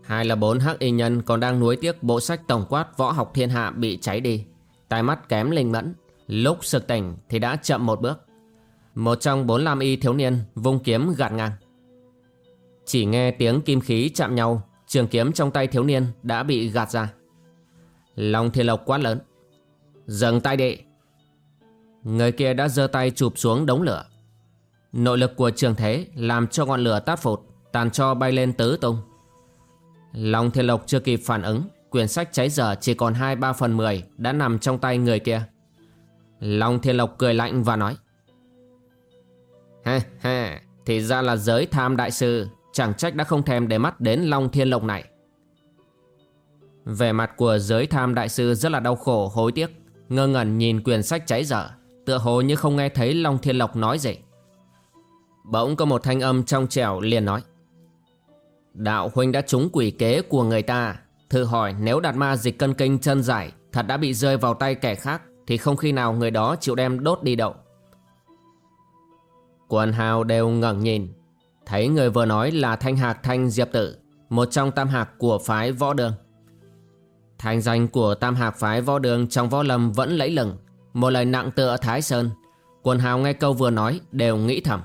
Hai là bốn hắc y nhân còn đang nuối tiếc bộ sách tổng quát võ học thiên hạ bị cháy đi. Tai mắt kém linh mẫn. Lúc sực tỉnh thì đã chậm một bước. Một trong bốn lam y thiếu niên vung kiếm gạt ngang. Chỉ nghe tiếng kim khí chạm nhau, Trường kiếm trong tay thiếu niên đã bị gạt ra. Long thiên lộc quát lớn. Dừng tay đệ Người kia đã giơ tay chụp xuống đống lửa. Nội lực của trường thế Làm cho ngọn lửa tát phụt, Tàn cho bay lên tứ tung. Long thiên lộc chưa kịp phản ứng, Quyển sách cháy dở chỉ còn 2-3 phần 10 Đã nằm trong tay người kia. Long thiên lộc cười lạnh và nói Ha ha Thì ra là giới tham đại sư, Chẳng trách đã không thèm để mắt đến Long thiên lộc này. Về mặt của giới tham đại sư rất là đau khổ, hối tiếc, Ngơ ngẩn nhìn quyển sách cháy dở Tựa hồ như không nghe thấy Long Thiên Lộc nói gì. Bỗng có một thanh âm trong trẻo liền nói. Đạo huynh đã trúng quỷ kế của người ta. Thử hỏi nếu đạt ma dịch cân kinh chân giải, Thật đã bị rơi vào tay kẻ khác, Thì không khi nào người đó chịu đem đốt đi đậu Quần hào đều ngẩng nhìn. Thấy người vừa nói là Thanh Hạc Thanh Diệp Tử, Một trong tam hạc của phái võ đường. Thành danh của tam hạc phái võ đường trong võ lâm vẫn lẫy lừng. Một lời nặng tựa Thái Sơn. Quần hào nghe câu vừa nói đều nghĩ thầm.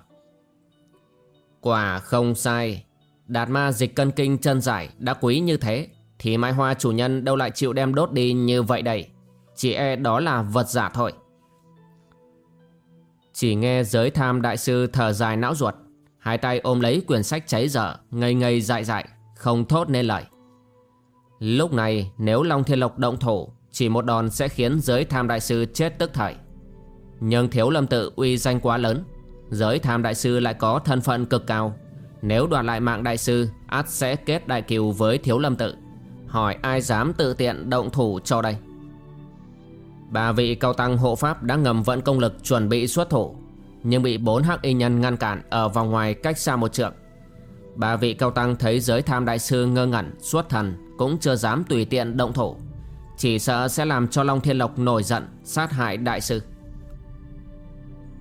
Quả không sai. Đạt ma dịch cân kinh chân giải đã quý như thế, Thì Mai Hoa chủ nhân đâu lại chịu đem đốt đi như vậy đây? Chỉ e đó là vật giả thôi. Chỉ nghe giới tham đại sư thở dài não ruột, Hai tay ôm lấy quyển sách cháy dở, Ngây ngây dại dại, Không thốt nên lời. Lúc này, nếu Long Thiên Lộc động thủ chỉ một đòn sẽ khiến giới tham đại sư chết tức thảy Nhưng thiếu lâm tự uy danh quá lớn Giới tham đại sư lại có thân phận cực cao. Nếu đoạt lại mạng đại sư ắt sẽ kết đại kiều với thiếu lâm tự. Hỏi ai dám tự tiện động thủ cho đây? Ba vị cao tăng hộ pháp đã ngầm vận công lực chuẩn bị xuất thủ Nhưng bị bốn hắc y nhân ngăn cản ở vòng ngoài cách xa một trượng. Ba vị cao tăng thấy giới tham đại sư ngơ ngẩn, xuất thần Cũng chưa dám tùy tiện động thủ. Chỉ sợ sẽ làm cho Long Thiên Lộc nổi giận, sát hại đại sư.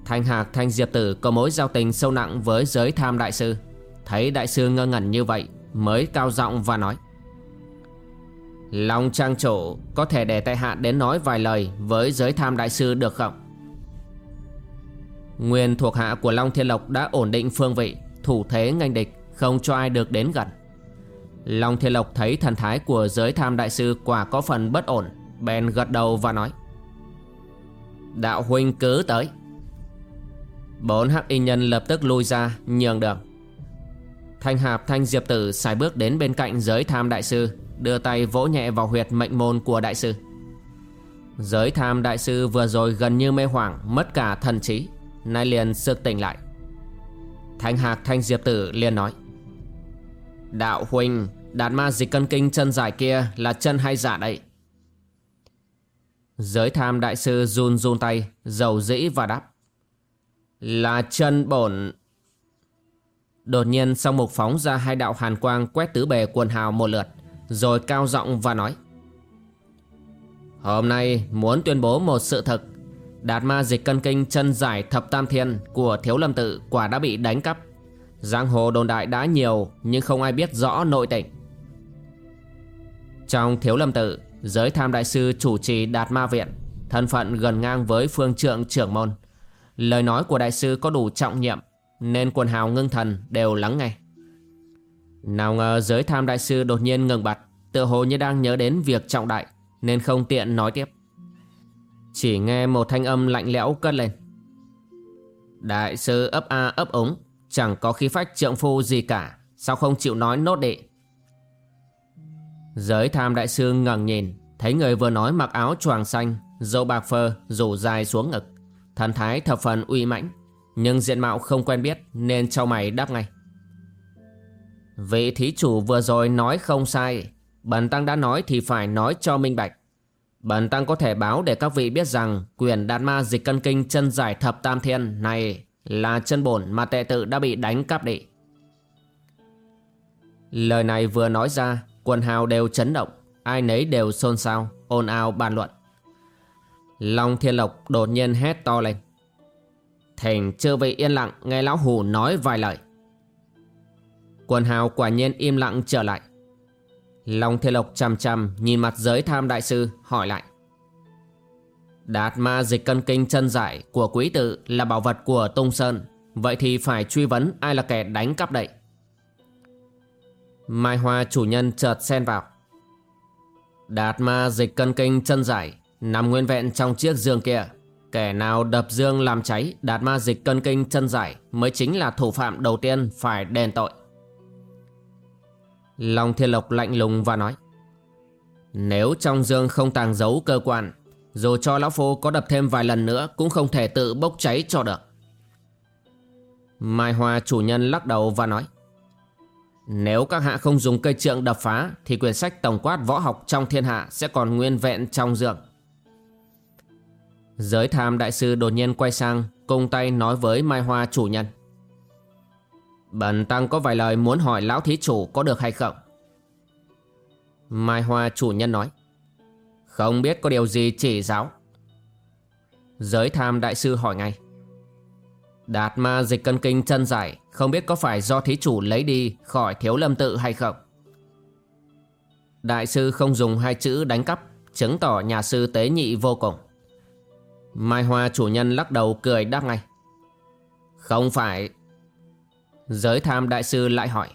Thanh Hạc Thanh Diệp Tử có mối giao tình sâu nặng với giới tham đại sư. Thấy đại sư ngơ ngẩn như vậy Mới cao giọng và nói. Long trang chủ có thể để tại hạ đến nói vài lời với giới tham đại sư được không? Nguyên thuộc hạ của Long Thiên Lộc đã ổn định phương vị Thủ thế ngành địch Không cho ai được đến gần. Long Thiên Lộc thấy thần thái của giới tham đại sư quả có phần bất ổn, Bèn gật đầu và nói, Đạo huynh cứ tới. Bốn hắc y nhân lập tức lui ra, nhường đường. Thanh Hạp, Thanh Diệp Tử xài bước đến bên cạnh giới tham đại sư, Đưa tay vỗ nhẹ vào huyệt mệnh môn của đại sư. Giới tham đại sư vừa rồi gần như mê hoảng, Mất cả thần trí, Nay liền sực tỉnh lại. Thanh Hạc Thanh Diệp Tử liền nói, Đạo huynh Đạt ma dịch cân kinh chân dài kia Là chân hay giả đây? Giới tham đại sư run run tay, Dầu dĩ và đáp. Là chân bổn. Đột nhiên song mục phóng ra hai đạo hàn quang Quét tứ bề quần hào một lượt, Rồi cao giọng và nói. Hôm nay muốn tuyên bố một sự thật Đạt ma dịch cân kinh chân giải thập tam thiên Của thiếu lâm tự quả đã bị đánh cắp. Giang hồ đồn đại đã nhiều, Nhưng không ai biết rõ nội tình. Trong thiếu lâm tự, Giới tham đại sư chủ trì đạt ma viện, Thân phận gần ngang với phương trượng trưởng môn. Lời nói của đại sư có đủ trọng nhiệm Nên quần hào ngưng thần đều lắng nghe. Nào ngờ giới tham đại sư đột nhiên ngừng bặt, Tựa hồ như đang nhớ đến việc trọng đại, Nên không tiện nói tiếp. Chỉ nghe một thanh âm lạnh lẽo cất lên. Đại sư ấp a ấp ống Chẳng có khí phách trượng phu gì cả, Sao không chịu nói nốt đệ Giới tham đại sư ngẩng nhìn, Thấy người vừa nói mặc áo choàng xanh Dâu bạc phơ, rủ dài xuống ngực. Thần thái thập phần uy mãnh, Nhưng diện mạo không quen biết Nên trao mày đáp ngay. Vị thí chủ vừa rồi nói không sai, Bần tăng đã nói thì phải nói cho minh bạch. Bần tăng có thể báo để các vị biết rằng Quyền đạt ma dịch cân kinh chân giải thập tam thiên này Là chân bổn mà tệ tự đã bị đánh cắp đi. Lời này vừa nói ra Quần hào đều chấn động, Ai nấy đều xôn xao, ồn ào bàn luận. Long Thiên Lộc đột nhiên hét to lên. Thành chưa vị yên lặng, nghe lão Hủ nói vài lời. Quần hào quả nhiên im lặng trở lại. Long Thiên Lộc chằm chằm nhìn mặt giới tham đại sư, hỏi lại. Đạt ma dịch cân kinh chân giải của quý tự là bảo vật của Tung Sơn, Vậy thì phải truy vấn ai là kẻ đánh cắp đậy Mai Hoa chủ nhân chợt xen vào. Đạt ma dịch cân kinh chân giải, Nằm nguyên vẹn trong chiếc giường kia. Kẻ nào đập dương làm cháy, Đạt ma dịch cân kinh chân giải Mới chính là thủ phạm đầu tiên phải đền tội. Long Thiên Lộc lạnh lùng và nói, Nếu trong dương không tàng giấu cơ quan, Dù cho Lão Phu có đập thêm vài lần nữa Cũng không thể tự bốc cháy cho được. Mai Hoa chủ nhân lắc đầu và nói nếu các hạ không dùng cây trượng đập phá, Thì quyển sách tổng quát võ học trong thiên hạ Sẽ còn nguyên vẹn trong dương Giới tham đại sư đột nhiên quay sang Cung tay nói với Mai Hoa chủ nhân. Bần tăng có vài lời muốn hỏi lão thí chủ có được hay không? Mai Hoa chủ nhân nói. Không biết có điều gì chỉ giáo. Giới tham đại sư hỏi ngay. Đạt ma dịch cân kinh chân giải không biết có phải do thí chủ lấy đi Khỏi thiếu lâm tự hay không? Đại sư không dùng hai chữ đánh cắp, Chứng tỏ nhà sư tế nhị vô cùng. Mai Hoa chủ nhân lắc đầu cười đáp ngay. Không phải. Giới tham đại sư lại hỏi.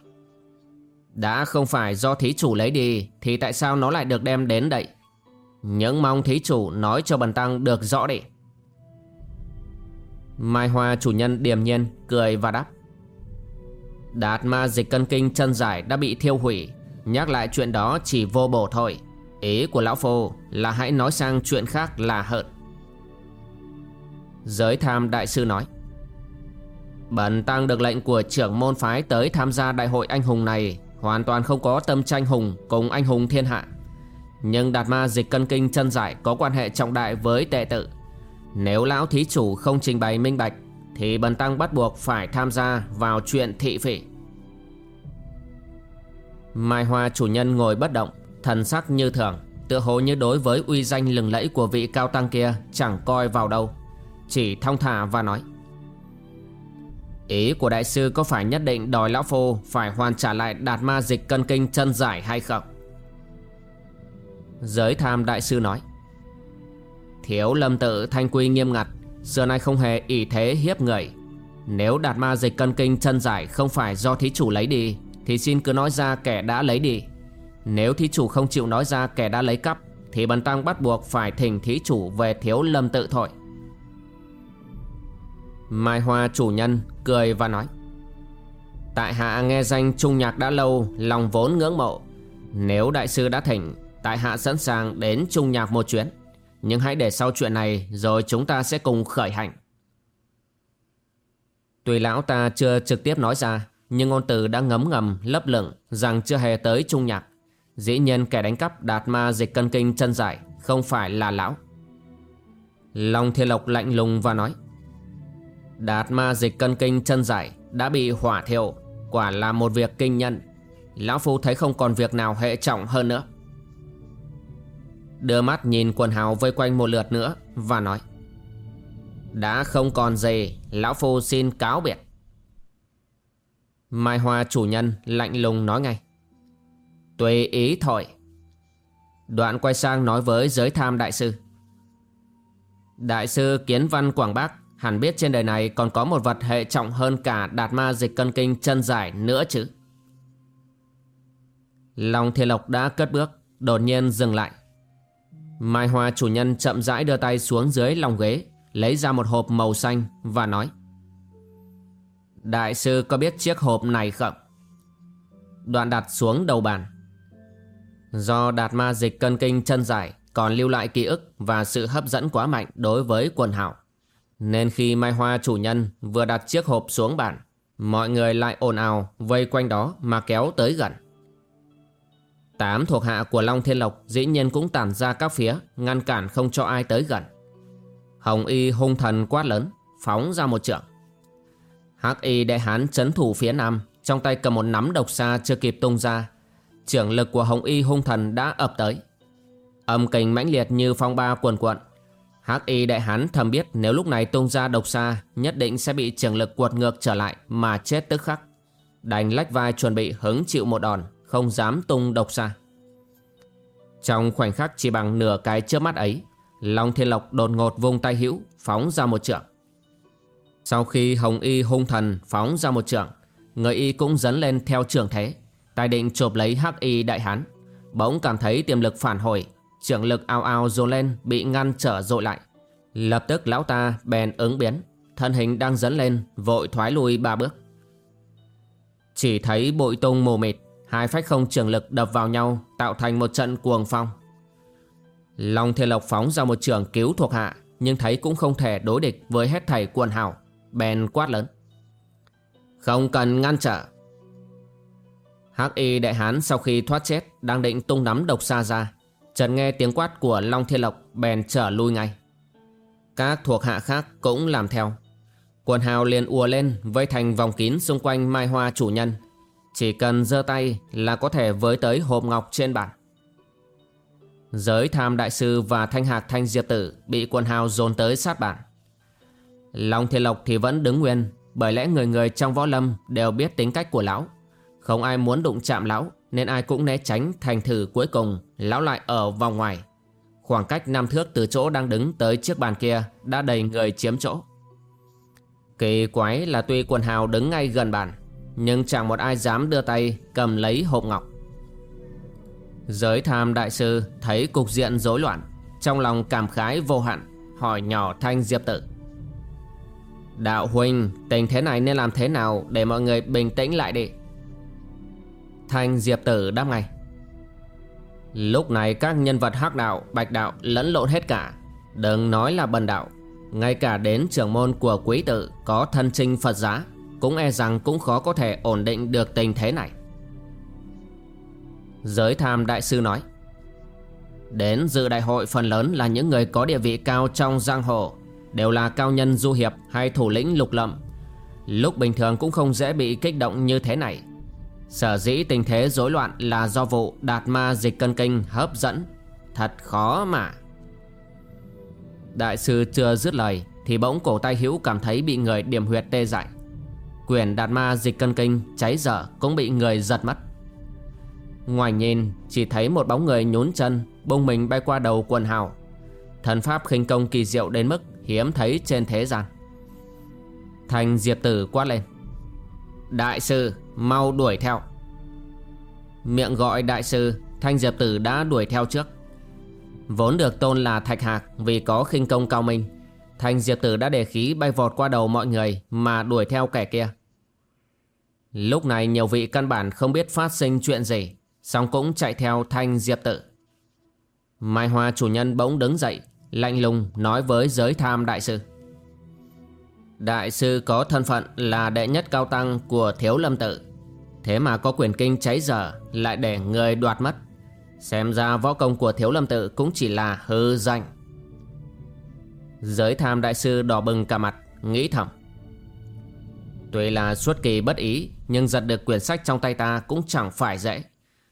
Đã không phải do thí chủ lấy đi, Thì tại sao nó lại được đem đến đây? Những mong thí chủ nói cho bần tăng được rõ đi. Mai Hoa chủ nhân điềm nhiên cười và đáp. Đạt ma dịch cân kinh chân giải đã bị thiêu hủy. Nhắc lại chuyện đó chỉ vô bổ thôi. Ý của lão phu là hãy nói sang chuyện khác là hợt Giới tham đại sư nói, Bần tăng được lệnh của trưởng môn phái tới tham gia đại hội anh hùng này Hoàn toàn không có tâm tranh hùng cùng anh hùng thiên hạ. Nhưng đạt ma dịch cân kinh chân giải có quan hệ trọng đại với tệ tự. Nếu lão thí chủ không trình bày minh bạch thì bần tăng bắt buộc phải tham gia vào chuyện thị phỉ Mai Hoa chủ nhân ngồi bất động, Thần sắc như thường, Tựa hồ như đối với uy danh lừng lẫy của vị cao tăng kia Chẳng coi vào đâu, Chỉ thong thả và nói. Ý của đại sư có phải nhất định đòi lão phu Phải hoàn trả lại đạt ma dịch cân kinh chân giải hay không? Giới tham đại sư nói. Thiếu lâm tự thanh quy nghiêm ngặt Xưa nay không hề ý thế hiếp người. Nếu đạt ma dịch cân kinh chân giải Không phải do thí chủ lấy đi, Thì xin cứ nói ra kẻ đã lấy đi. Nếu thí chủ không chịu nói ra kẻ đã lấy cắp, Thì bần tăng bắt buộc phải thỉnh thí chủ về thiếu lâm tự thôi. Mai Hoa chủ nhân cười và nói, Tại hạ nghe danh Trung Nhạc đã lâu, Lòng vốn ngưỡng mộ. Nếu đại sư đã thỉnh, Tại hạ sẵn sàng đến Trung Nhạc một chuyến. Nhưng hãy để sau chuyện này, Rồi chúng ta sẽ cùng khởi hành. Tuy lão ta chưa trực tiếp nói ra, Nhưng ngôn từ đã ngấm ngầm, lấp lửng, Rằng chưa hề tới Trung Nhạc. Dĩ nhiên kẻ đánh cắp đạt ma dịch cân kinh chân giải Không phải là lão. Long Thiên Lộc lạnh lùng và nói, Đạt ma dịch cân kinh chân giải đã bị hỏa thiêu, Quả là một việc kinh nhân. Lão Phu thấy không còn việc nào hệ trọng hơn nữa. Đưa mắt nhìn quần hào vây quanh một lượt nữa Và nói Đã không còn gì Lão Phu xin cáo biệt Mai Hoa chủ nhân lạnh lùng nói ngay Tùy ý thôi Đoạn quay sang nói với giới tham đại sư Đại sư Kiến Văn Quảng Bắc Hẳn biết trên đời này còn có một vật hệ trọng hơn cả đạt ma dịch cân kinh chân giải nữa chứ. Long Thiên Lộc đã cất bước, đột nhiên dừng lại. Mai Hoa chủ nhân chậm rãi đưa tay xuống dưới lòng ghế, lấy ra một hộp màu xanh và nói. Đại sư có biết chiếc hộp này không? Đoạn đặt xuống đầu bàn. Do đạt ma dịch cân kinh chân dài còn lưu lại ký ức và sự hấp dẫn quá mạnh đối với quần hảo. Nên khi Mai Hoa chủ nhân vừa đặt chiếc hộp xuống bàn Mọi người lại ồn ào vây quanh đó mà kéo tới gần Tám thuộc hạ của Long Thiên Lộc dĩ nhiên cũng tản ra các phía Ngăn cản không cho ai tới gần. Hồng Y hung thần quát lớn Phóng ra một trượng. Hắc Y đại hán chấn thủ phía nam Trong tay cầm một nắm độc xa chưa kịp tung ra. Trưởng lực của Hồng Y hung thần đã ập tới. Âm kình mãnh liệt như phong ba cuồn cuộn. Hắc y đại hán thầm biết nếu lúc này tung ra độc xa nhất định sẽ bị trưởng lực quật ngược trở lại mà chết tức khắc. Đành lách vai chuẩn bị hứng chịu một đòn, không dám tung độc ra. Trong khoảnh khắc chỉ bằng nửa cái chớp mắt ấy, Long Thiên Lộc đột ngột vung tay hữu phóng ra một trượng. Sau khi Hồng Y hung thần phóng ra một trượng, người Y cũng dấn lên theo trường thế, tay định chộp lấy Hắc Y đại hán, bỗng cảm thấy tiềm lực phản hồi, trưởng lực ao ao dồn lên bị ngăn trở dội lại. Lập tức lão ta bèn ứng biến thân hình đang dấn lên vội thoái lui ba bước. Chỉ thấy bụi tung mù mịt hai phách không trường lực đập vào nhau, tạo thành một trận cuồng phong long thiên lộc phóng ra một trường cứu thuộc hạ, nhưng thấy cũng không thể đối địch với hết thảy quần hào, bèn quát lớn không cần ngăn trở hắc y đại hán sau khi thoát chết, đang định tung nắm độc xa ra Trần nghe tiếng quát của Long Thiên Lộc bèn trở lui ngay. Các thuộc hạ khác cũng làm theo. Quần hào liền ùa lên vây thành vòng kín xung quanh mai hoa chủ nhân. Chỉ cần giơ tay là có thể với tới hộp ngọc trên bàn. Giới tham đại sư và thanh hạc thanh diệp tử bị quần hào dồn tới sát bản. Long Thiên Lộc thì vẫn đứng nguyên, bởi lẽ người người trong võ lâm đều biết tính cách của lão. Không ai muốn đụng chạm lão, Nên ai cũng né tránh thành thử cuối cùng, Lão lại ở vòng ngoài Khoảng cách năm thước từ chỗ đang đứng tới chiếc bàn kia Đã đầy người chiếm chỗ Kỳ quái là tuy quần hào đứng ngay gần bàn nhưng chẳng một ai dám đưa tay cầm lấy hộp ngọc. Giới tham đại sư thấy cục diện rối loạn Trong lòng cảm khái vô hạn Hỏi nhỏ thanh Diệp Tử. Đạo huynh tình thế này nên làm thế nào Để mọi người bình tĩnh lại đi? Thanh Diệp Tử đáp ngay. Lúc này các nhân vật hắc đạo, bạch đạo lẫn lộn hết cả. Đừng nói là bần đạo Ngay cả đến trưởng môn của quý tử có thân trinh Phật giá. Cũng e rằng cũng khó có thể ổn định được tình thế này. Giới tham đại sư nói, Đến dự đại hội phần lớn là những người có địa vị cao trong giang hồ, Đều là cao nhân du hiệp hay thủ lĩnh lục lậm. Lúc bình thường cũng không dễ bị kích động như thế này. Sở dĩ tình thế rối loạn là do vụ đạt ma dịch cân kinh hấp dẫn. Thật khó mà. Đại sư chưa dứt lời Thì bỗng cổ tay hữu cảm thấy bị người điểm huyệt tê dại. Quyền đạt ma dịch cân kinh, cháy dở cũng bị người giật mất. Ngoài nhìn, chỉ thấy một bóng người nhún chân Bung mình bay qua đầu quần hào. Thần pháp khinh công kỳ diệu đến mức hiếm thấy trên thế gian. Thành diệp tử quát lên, Đại sư, mau đuổi theo. Miệng gọi đại sư, Thanh diệp tử đã đuổi theo trước. Vốn được tôn là thạch hạc Vì có khinh công cao minh, Thanh diệp tử đã để khí bay vọt qua đầu mọi người Mà đuổi theo kẻ kia. Lúc này nhiều vị căn bản không biết phát sinh chuyện gì Xong cũng chạy theo thanh diệp tự. Mai Hoa chủ nhân bỗng đứng dậy, Lạnh lùng nói với giới tham đại sư. Đại sư có thân phận là đệ nhất cao tăng của thiếu lâm tự. Thế mà có quyền kinh cháy dở lại để người đoạt mất. Xem ra võ công của thiếu lâm tự cũng chỉ là hư danh. Giới tham đại sư đỏ bừng cả mặt, Nghĩ thầm. Tuy là xuất kỳ bất ý, Nhưng giật được quyển sách trong tay ta cũng chẳng phải dễ.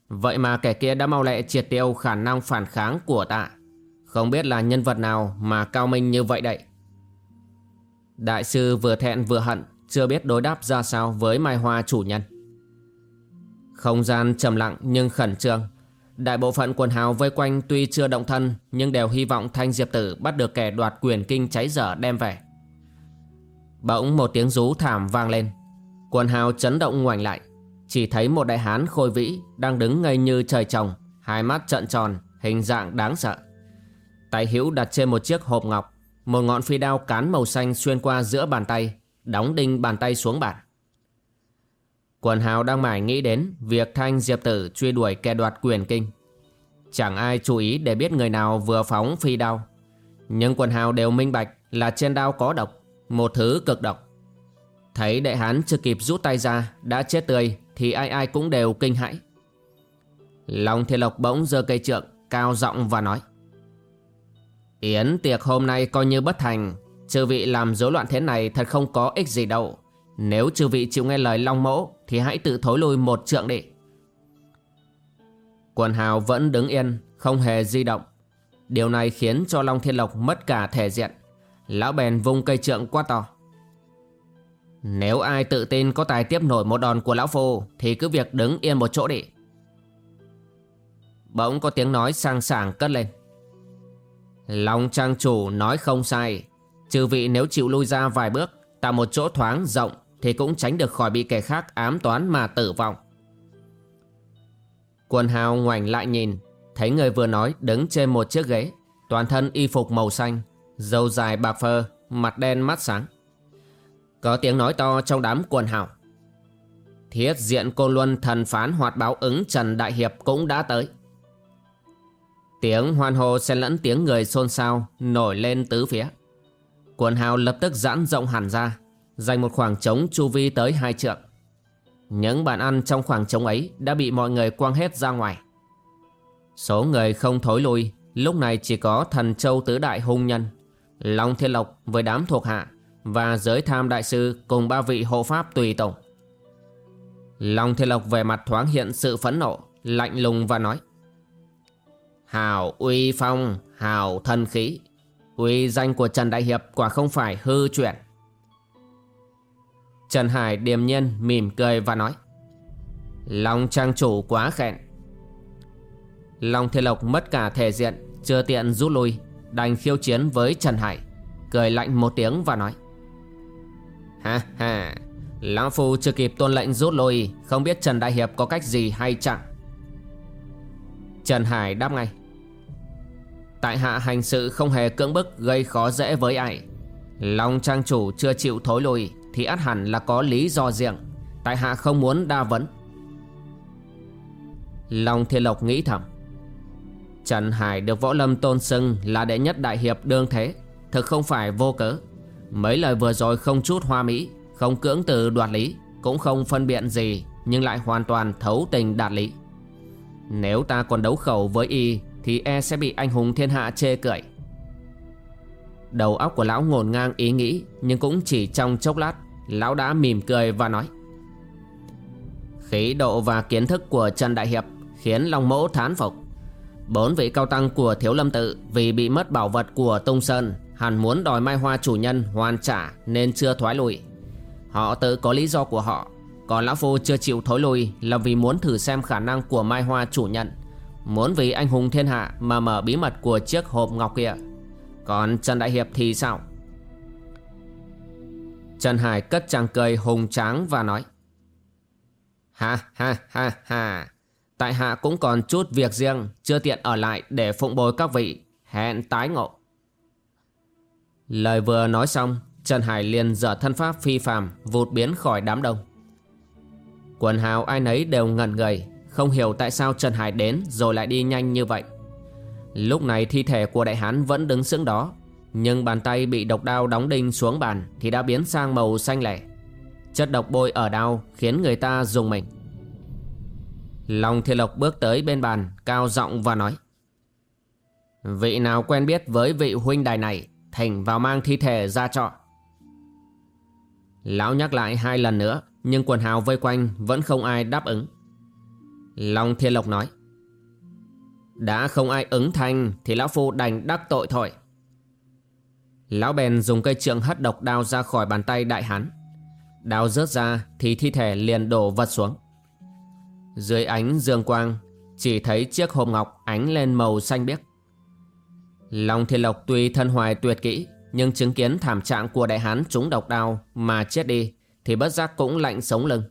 Vậy mà kẻ kia đã mau lẹ triệt tiêu khả năng phản kháng của ta. Không biết là nhân vật nào mà cao minh như vậy đấy Đại sư vừa thẹn vừa hận, Chưa biết đối đáp ra sao với Mai Hoa chủ nhân. Không gian trầm lặng nhưng khẩn trương. Đại bộ phận quần hào vây quanh tuy chưa động thân, Nhưng đều hy vọng Thanh Diệp Tử bắt được kẻ đoạt quyền kinh cháy dở đem về. Bỗng một tiếng rú thảm vang lên. Quần hào chấn động ngoảnh lại. Chỉ thấy một đại hán khôi vĩ Đang đứng ngây như trời trồng, Hai mắt trợn tròn, Hình dạng đáng sợ. Tay hữu đặt trên một chiếc hộp ngọc, một ngọn phi đao cán màu xanh xuyên qua giữa bàn tay, Đóng đinh bàn tay xuống bàn. Quần hào đang mải nghĩ đến Việc thanh diệp tử truy đuổi kẻ đoạt quyền kinh. Chẳng ai chú ý để biết người nào vừa phóng phi đao. Nhưng quần hào đều minh bạch là trên đao có độc. Một thứ cực độc. Thấy đại hán chưa kịp rút tay ra, Đã chết tươi, Thì ai ai cũng đều kinh hãi. Long thiên lộc bỗng giơ cây trượng, Cao giọng và nói, Yến tiệc hôm nay coi như bất thành. Chư vị làm rối loạn thế này thật không có ích gì đâu. Nếu chư vị chịu nghe lời Long Mẫu, Thì hãy tự thối lui một trượng đi. Quần hào vẫn đứng yên, Không hề di động. Điều này khiến cho Long Thiên Lộc mất cả thể diện. Lão bèn vung cây trượng quá to. Nếu ai tự tin có tài tiếp nổi một đòn của Lão Phu, Thì cứ việc đứng yên một chỗ đi. Bỗng có tiếng nói sang sảng cất lên. Long trang chủ nói không sai. Trừ vị nếu chịu lui ra vài bước, Tạo một chỗ thoáng rộng, Thì cũng tránh được khỏi bị kẻ khác ám toán mà tử vong. Quần hào ngoảnh lại nhìn, Thấy người vừa nói đứng trên một chiếc ghế, Toàn thân y phục màu xanh Dâu dài bạc phơ Mặt đen mắt sáng Có tiếng nói to trong đám quần hào Thiết diện côn luân thần phán hoạt báo ứng Trần Đại Hiệp cũng đã tới Tiếng hoan hô xen lẫn tiếng người xôn xao nổi lên tứ phía. Quần hào lập tức giãn rộng hẳn ra, dành một khoảng trống chu vi tới hai trượng. Những bàn ăn trong khoảng trống ấy đã bị mọi người quăng hết ra ngoài. Số người không thối lui, lúc này chỉ có thần châu tứ đại hung nhân, Long Thiên Lộc với đám thuộc hạ và giới tham đại sư cùng ba vị hộ pháp tùy tổng. Long Thiên Lộc về mặt thoáng hiện sự phẫn nộ, lạnh lùng và nói Hào uy phong, hào thân khí. Uy danh của Trần Đại Hiệp quả không phải hư chuyện. Trần Hải điềm nhiên mỉm cười và nói. Long trang chủ quá khen Long Thiên Lộc mất cả thể diện Chưa tiện rút lui Đành khiêu chiến với Trần Hải, Cười lạnh một tiếng và nói. Ha ha, Lão Phu chưa kịp tôn lệnh rút lui, Không biết Trần Đại Hiệp có cách gì hay chẳng Trần Hải đáp ngay. Tại hạ hành sự không hề cưỡng bức Gây khó dễ với ai. Long trang chủ chưa chịu thối lùi Thì át hẳn là có lý do riêng. Tại hạ không muốn đa vấn. Long Thiên Lộc nghĩ thầm. Trần Hải được Võ Lâm tôn xưng là đệ nhất đại hiệp đương thế. Thực không phải vô cớ. Mấy lời vừa rồi không chút hoa mỹ, Không cưỡng từ đoạt lý, Cũng không phân biện gì, Nhưng lại hoàn toàn thấu tình đạt lý. Nếu ta còn đấu khẩu với y, Thì e sẽ bị anh hùng thiên hạ chê cười. Đầu óc của lão ngổn ngang ý nghĩ, Nhưng cũng chỉ trong chốc lát, Lão đã mỉm cười và nói. Khí độ và kiến thức của Trần Đại Hiệp Khiến Long Mẫu thán phục. Bốn vị cao tăng của Thiếu Lâm Tự Vì bị mất bảo vật của Tung Sơn, Hẳn muốn đòi Mai Hoa chủ nhân hoàn trả Nên chưa thoái lùi Họ tự có lý do của họ. Còn Lão Phu chưa chịu thối lùi Là vì muốn thử xem khả năng của Mai Hoa chủ nhân. Muốn vì anh hùng thiên hạ Mà mở bí mật của chiếc hộp ngọc kia. Còn Trần Đại Hiệp thì sao? Trần Hải cất chàng cười hùng tráng và nói, Ha ha ha ha. Tại hạ cũng còn chút việc riêng, Chưa tiện ở lại để phụng bồi các vị. Hẹn tái ngộ. Lời vừa nói xong, Trần Hải liền dở thân pháp phi phàm, Vụt biến khỏi đám đông. Quần hào ai nấy đều ngẩn người, Không hiểu tại sao Trần Hải đến Rồi lại đi nhanh như vậy. Lúc này thi thể của đại hán vẫn đứng sững đó, Nhưng bàn tay bị độc đao đóng đinh xuống bàn Thì đã biến sang màu xanh lẻ. Chất độc bôi ở đao khiến người ta dùng mình. Long Thiên Lộc bước tới bên bàn, Cao giọng và nói, Vị nào quen biết với vị huynh đài này Thỉnh vào mang thi thể ra trọ Lão nhắc lại hai lần nữa, Nhưng quần hào vây quanh Vẫn không ai đáp ứng. Long Thiên Lộc nói, Đã không ai ứng thanh Thì Lão Phu đành đắc tội thôi. Lão bèn dùng cây trượng hất độc đao ra khỏi bàn tay đại hán. Đao rớt ra Thì thi thể liền đổ vật xuống dưới ánh dương quang, Chỉ thấy chiếc hộp ngọc ánh lên màu xanh biếc. Long Thiên Lộc tuy thân hoài tuyệt kỹ, Nhưng chứng kiến thảm trạng của đại hán trúng độc đao Mà chết đi, Thì bất giác cũng lạnh sống lưng.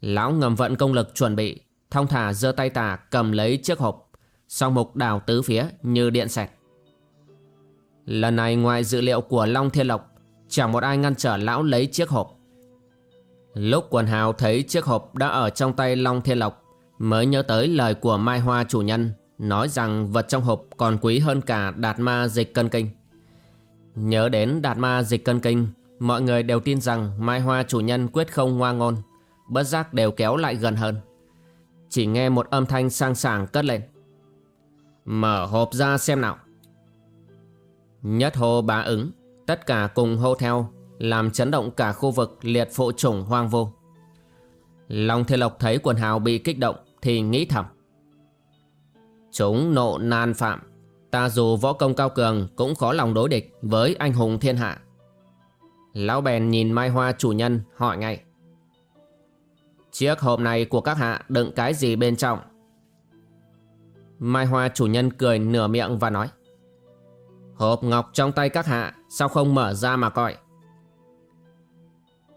Lão ngầm vận công lực chuẩn bị, Thong thả giơ tay tả cầm lấy chiếc hộp Song mục đào tứ phía như điện xẹt. Lần này, ngoài dự liệu của Long Thiên Lộc, Chẳng một ai ngăn trở lão lấy chiếc hộp. Lúc quần hào thấy chiếc hộp đã ở trong tay Long Thiên Lộc, Mới nhớ tới lời của Mai Hoa chủ nhân, Nói rằng vật trong hộp còn quý hơn cả đạt ma dịch cân kinh. Nhớ đến đạt ma dịch cân kinh, Mọi người đều tin rằng Mai Hoa chủ nhân quyết không ngoa ngôn, Bất giác đều kéo lại gần hơn. Chỉ nghe một âm thanh sang sảng cất lên. Mở hộp ra xem nào. Nhất hô bá ứng, Tất cả cùng hô theo làm chấn động cả khu vực liệt phụ chủng hoang vô. Long Thiên Lộc thấy quần hào bị kích động thì nghĩ thầm. Chúng nộ nan phạm, ta dù võ công cao cường cũng khó lòng đối địch với anh hùng thiên hạ. Lão bèn nhìn Mai Hoa chủ nhân hỏi ngay. Chiếc hộp này của các hạ đựng cái gì bên trong? Mai Hoa chủ nhân cười nửa miệng và nói. Hộp ngọc trong tay các hạ sao không mở ra mà coi?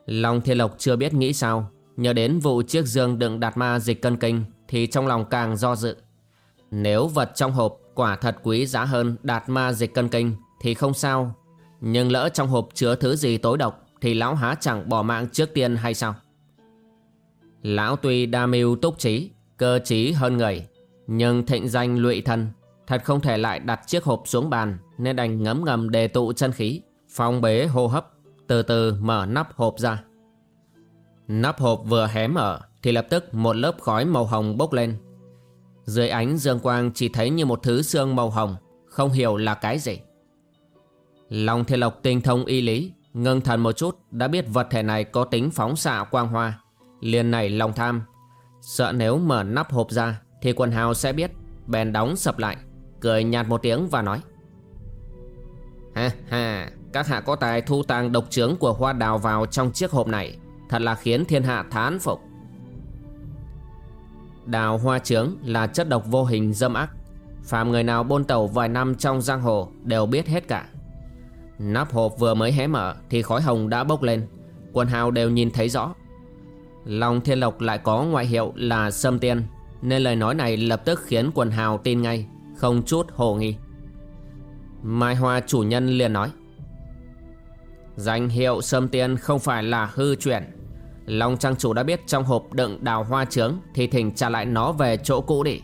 Long Thiên Lộc chưa biết nghĩ sao. Nhớ đến vụ chiếc dương đựng đạt ma dịch cân kinh Thì trong lòng càng do dự. Nếu vật trong hộp quả thật quý giá hơn đạt ma dịch cân kinh Thì không sao. Nhưng lỡ trong hộp chứa thứ gì tối độc Thì lão há chẳng bỏ mạng trước tiên hay sao? Lão tuy đa mưu túc trí, Cơ trí hơn người, Nhưng thịnh danh lụy thân, Thật không thể lại đặt chiếc hộp xuống bàn Nên đành ngấm ngầm đề tụ chân khí, Phong bế hô hấp từ từ mở nắp hộp ra. Nắp hộp vừa hé mở Thì lập tức một lớp khói màu hồng bốc lên. Dưới ánh dương quang chỉ thấy như một thứ xương màu hồng, Không hiểu là cái gì. Long thiên lộc tinh thông y lý, Ngưng thần một chút Đã biết vật thể này có tính phóng xạ quang hoa. Liền nảy lòng tham. Sợ nếu mở nắp hộp ra Thì quần hào sẽ biết, Bèn đóng sập lại, Cười nhạt một tiếng và nói. Ha ha các hạ có tài thu tàng độc trướng của hoa đào vào trong chiếc hộp này. Thật là khiến thiên hạ thán phục. Đào hoa trướng là chất độc vô hình dâm ác. Phàm người nào bôn tẩu vài năm trong giang hồ đều biết hết cả. Nắp hộp vừa mới hé mở thì khói hồng đã bốc lên. Quần hào đều nhìn thấy rõ. Long Thiên Lộc lại có ngoại hiệu là Sâm Tiên, Nên lời nói này lập tức khiến quần hào tin ngay, Không chút hồ nghi. Mai Hoa chủ nhân liền nói Danh hiệu Sâm Tiên không phải là hư chuyển Long Trang chủ đã biết trong hộp đựng đào hoa trướng Thì thỉnh trả lại nó về chỗ cũ đi.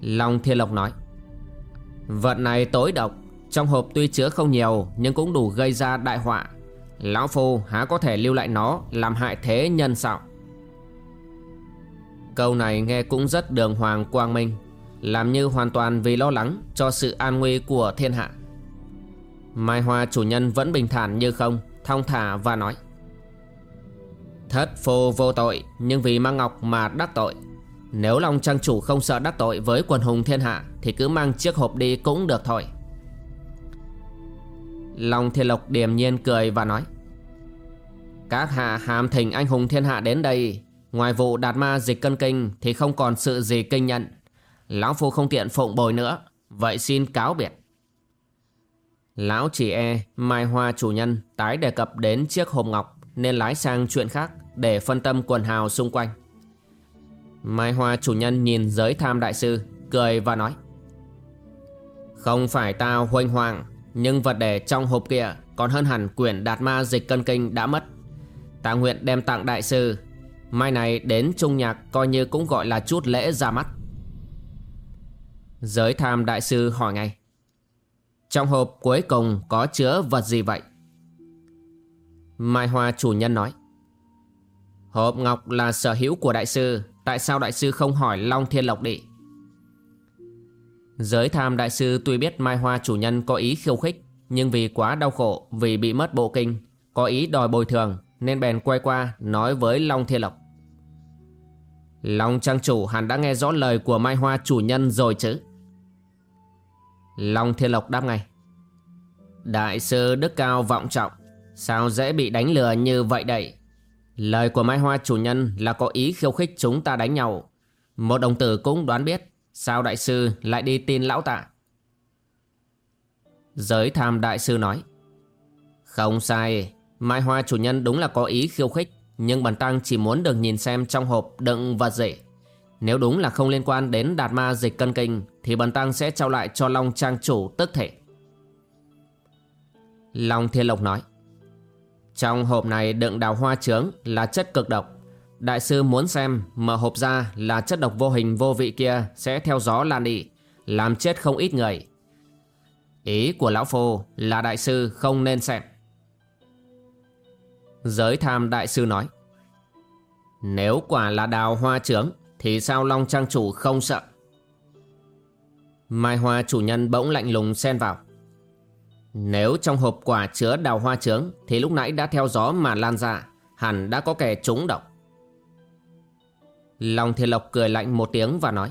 Long Thiên Lộc nói, Vật này tối độc, Trong hộp tuy chứa không nhiều Nhưng cũng đủ gây ra đại họa. Lão Phu há có thể lưu lại nó Làm hại thế nhân sao? Câu này nghe cũng rất đường hoàng quang minh, Làm như hoàn toàn vì lo lắng Cho sự an nguy của thiên hạ. Mai Hoa chủ nhân vẫn bình thản như không, Thong thả và nói. Thất phu vô tội, Nhưng vì mang ngọc mà đắc tội. Nếu Long Trang chủ không sợ đắc tội Với quần hùng thiên hạ, Thì cứ mang chiếc hộp đi cũng được thôi. Long Thiên Lộc điềm nhiên cười và nói. Các hạ hàm thỉnh anh hùng thiên hạ đến đây. Ngoài vụ đạt ma dịch cân kinh Thì không còn sự gì kinh nhận. Lão Phu không tiện phụng bồi nữa. Vậy xin cáo biệt. Lão chỉ e Mai Hoa chủ nhân, tái đề cập đến chiếc hộp ngọc, Nên lái sang chuyện khác Để phân tâm quần hào xung quanh. Mai Hoa chủ nhân nhìn giới tham đại sư, Cười và nói, Không phải tao huynh hoàng Nhưng vật để trong hộp kia Còn hơn hẳn quyển đạt ma dịch cân kinh đã mất. Ta nguyện đem tặng đại sư, Mai này đến trung nhạc Coi như cũng gọi là chút lễ ra mắt. Giới tham đại sư hỏi ngay trong hộp cuối cùng có chứa vật gì vậy? Mai Hoa chủ nhân nói Hộp ngọc là sở hữu của đại sư, Tại sao đại sư không hỏi Long Thiên Lộc đi? Giới tham đại sư tuy biết Mai Hoa chủ nhân có ý khiêu khích, Nhưng vì quá đau khổ, Vì bị mất bộ kinh, Có ý đòi bồi thường, Nên bèn quay qua nói với Long Thiên Lộc Long trang chủ, hẳn đã nghe rõ lời của Mai Hoa chủ nhân rồi chứ Long Thiên Lộc đáp ngay. Đại sư đức cao vọng trọng, Sao dễ bị đánh lừa như vậy đây? Lời của Mai Hoa chủ nhân là có ý khiêu khích chúng ta đánh nhau. Một đồng tử cũng đoán biết, Sao đại sư lại đi tin lão tạ? Giới tham đại sư nói, Không sai, Mai Hoa chủ nhân đúng là có ý khiêu khích, Nhưng bản tăng chỉ muốn được nhìn xem trong hộp đựng vật gì. Nếu đúng là không liên quan đến đạt ma dịch cân kinh thì bần tăng sẽ trao lại cho Long Trang chủ tức thể. Long Thiên Lộc nói, Trong hộp này đựng đào hoa trướng là chất cực độc. Đại sư muốn xem mở hộp ra là chất độc vô hình vô vị kia sẽ theo gió lan đi, Làm chết không ít người. Ý của Lão Phu là đại sư không nên xem. Giới tham đại sư nói, Nếu quả là đào hoa trướng thì sao Long Trang chủ không sợ? Mai Hoa chủ nhân bỗng lạnh lùng xen vào. Nếu trong hộp quả chứa đào hoa trướng, Thì lúc nãy đã theo gió mà lan ra, Hẳn đã có kẻ trúng độc. Long Thiên Lộc cười lạnh một tiếng và nói,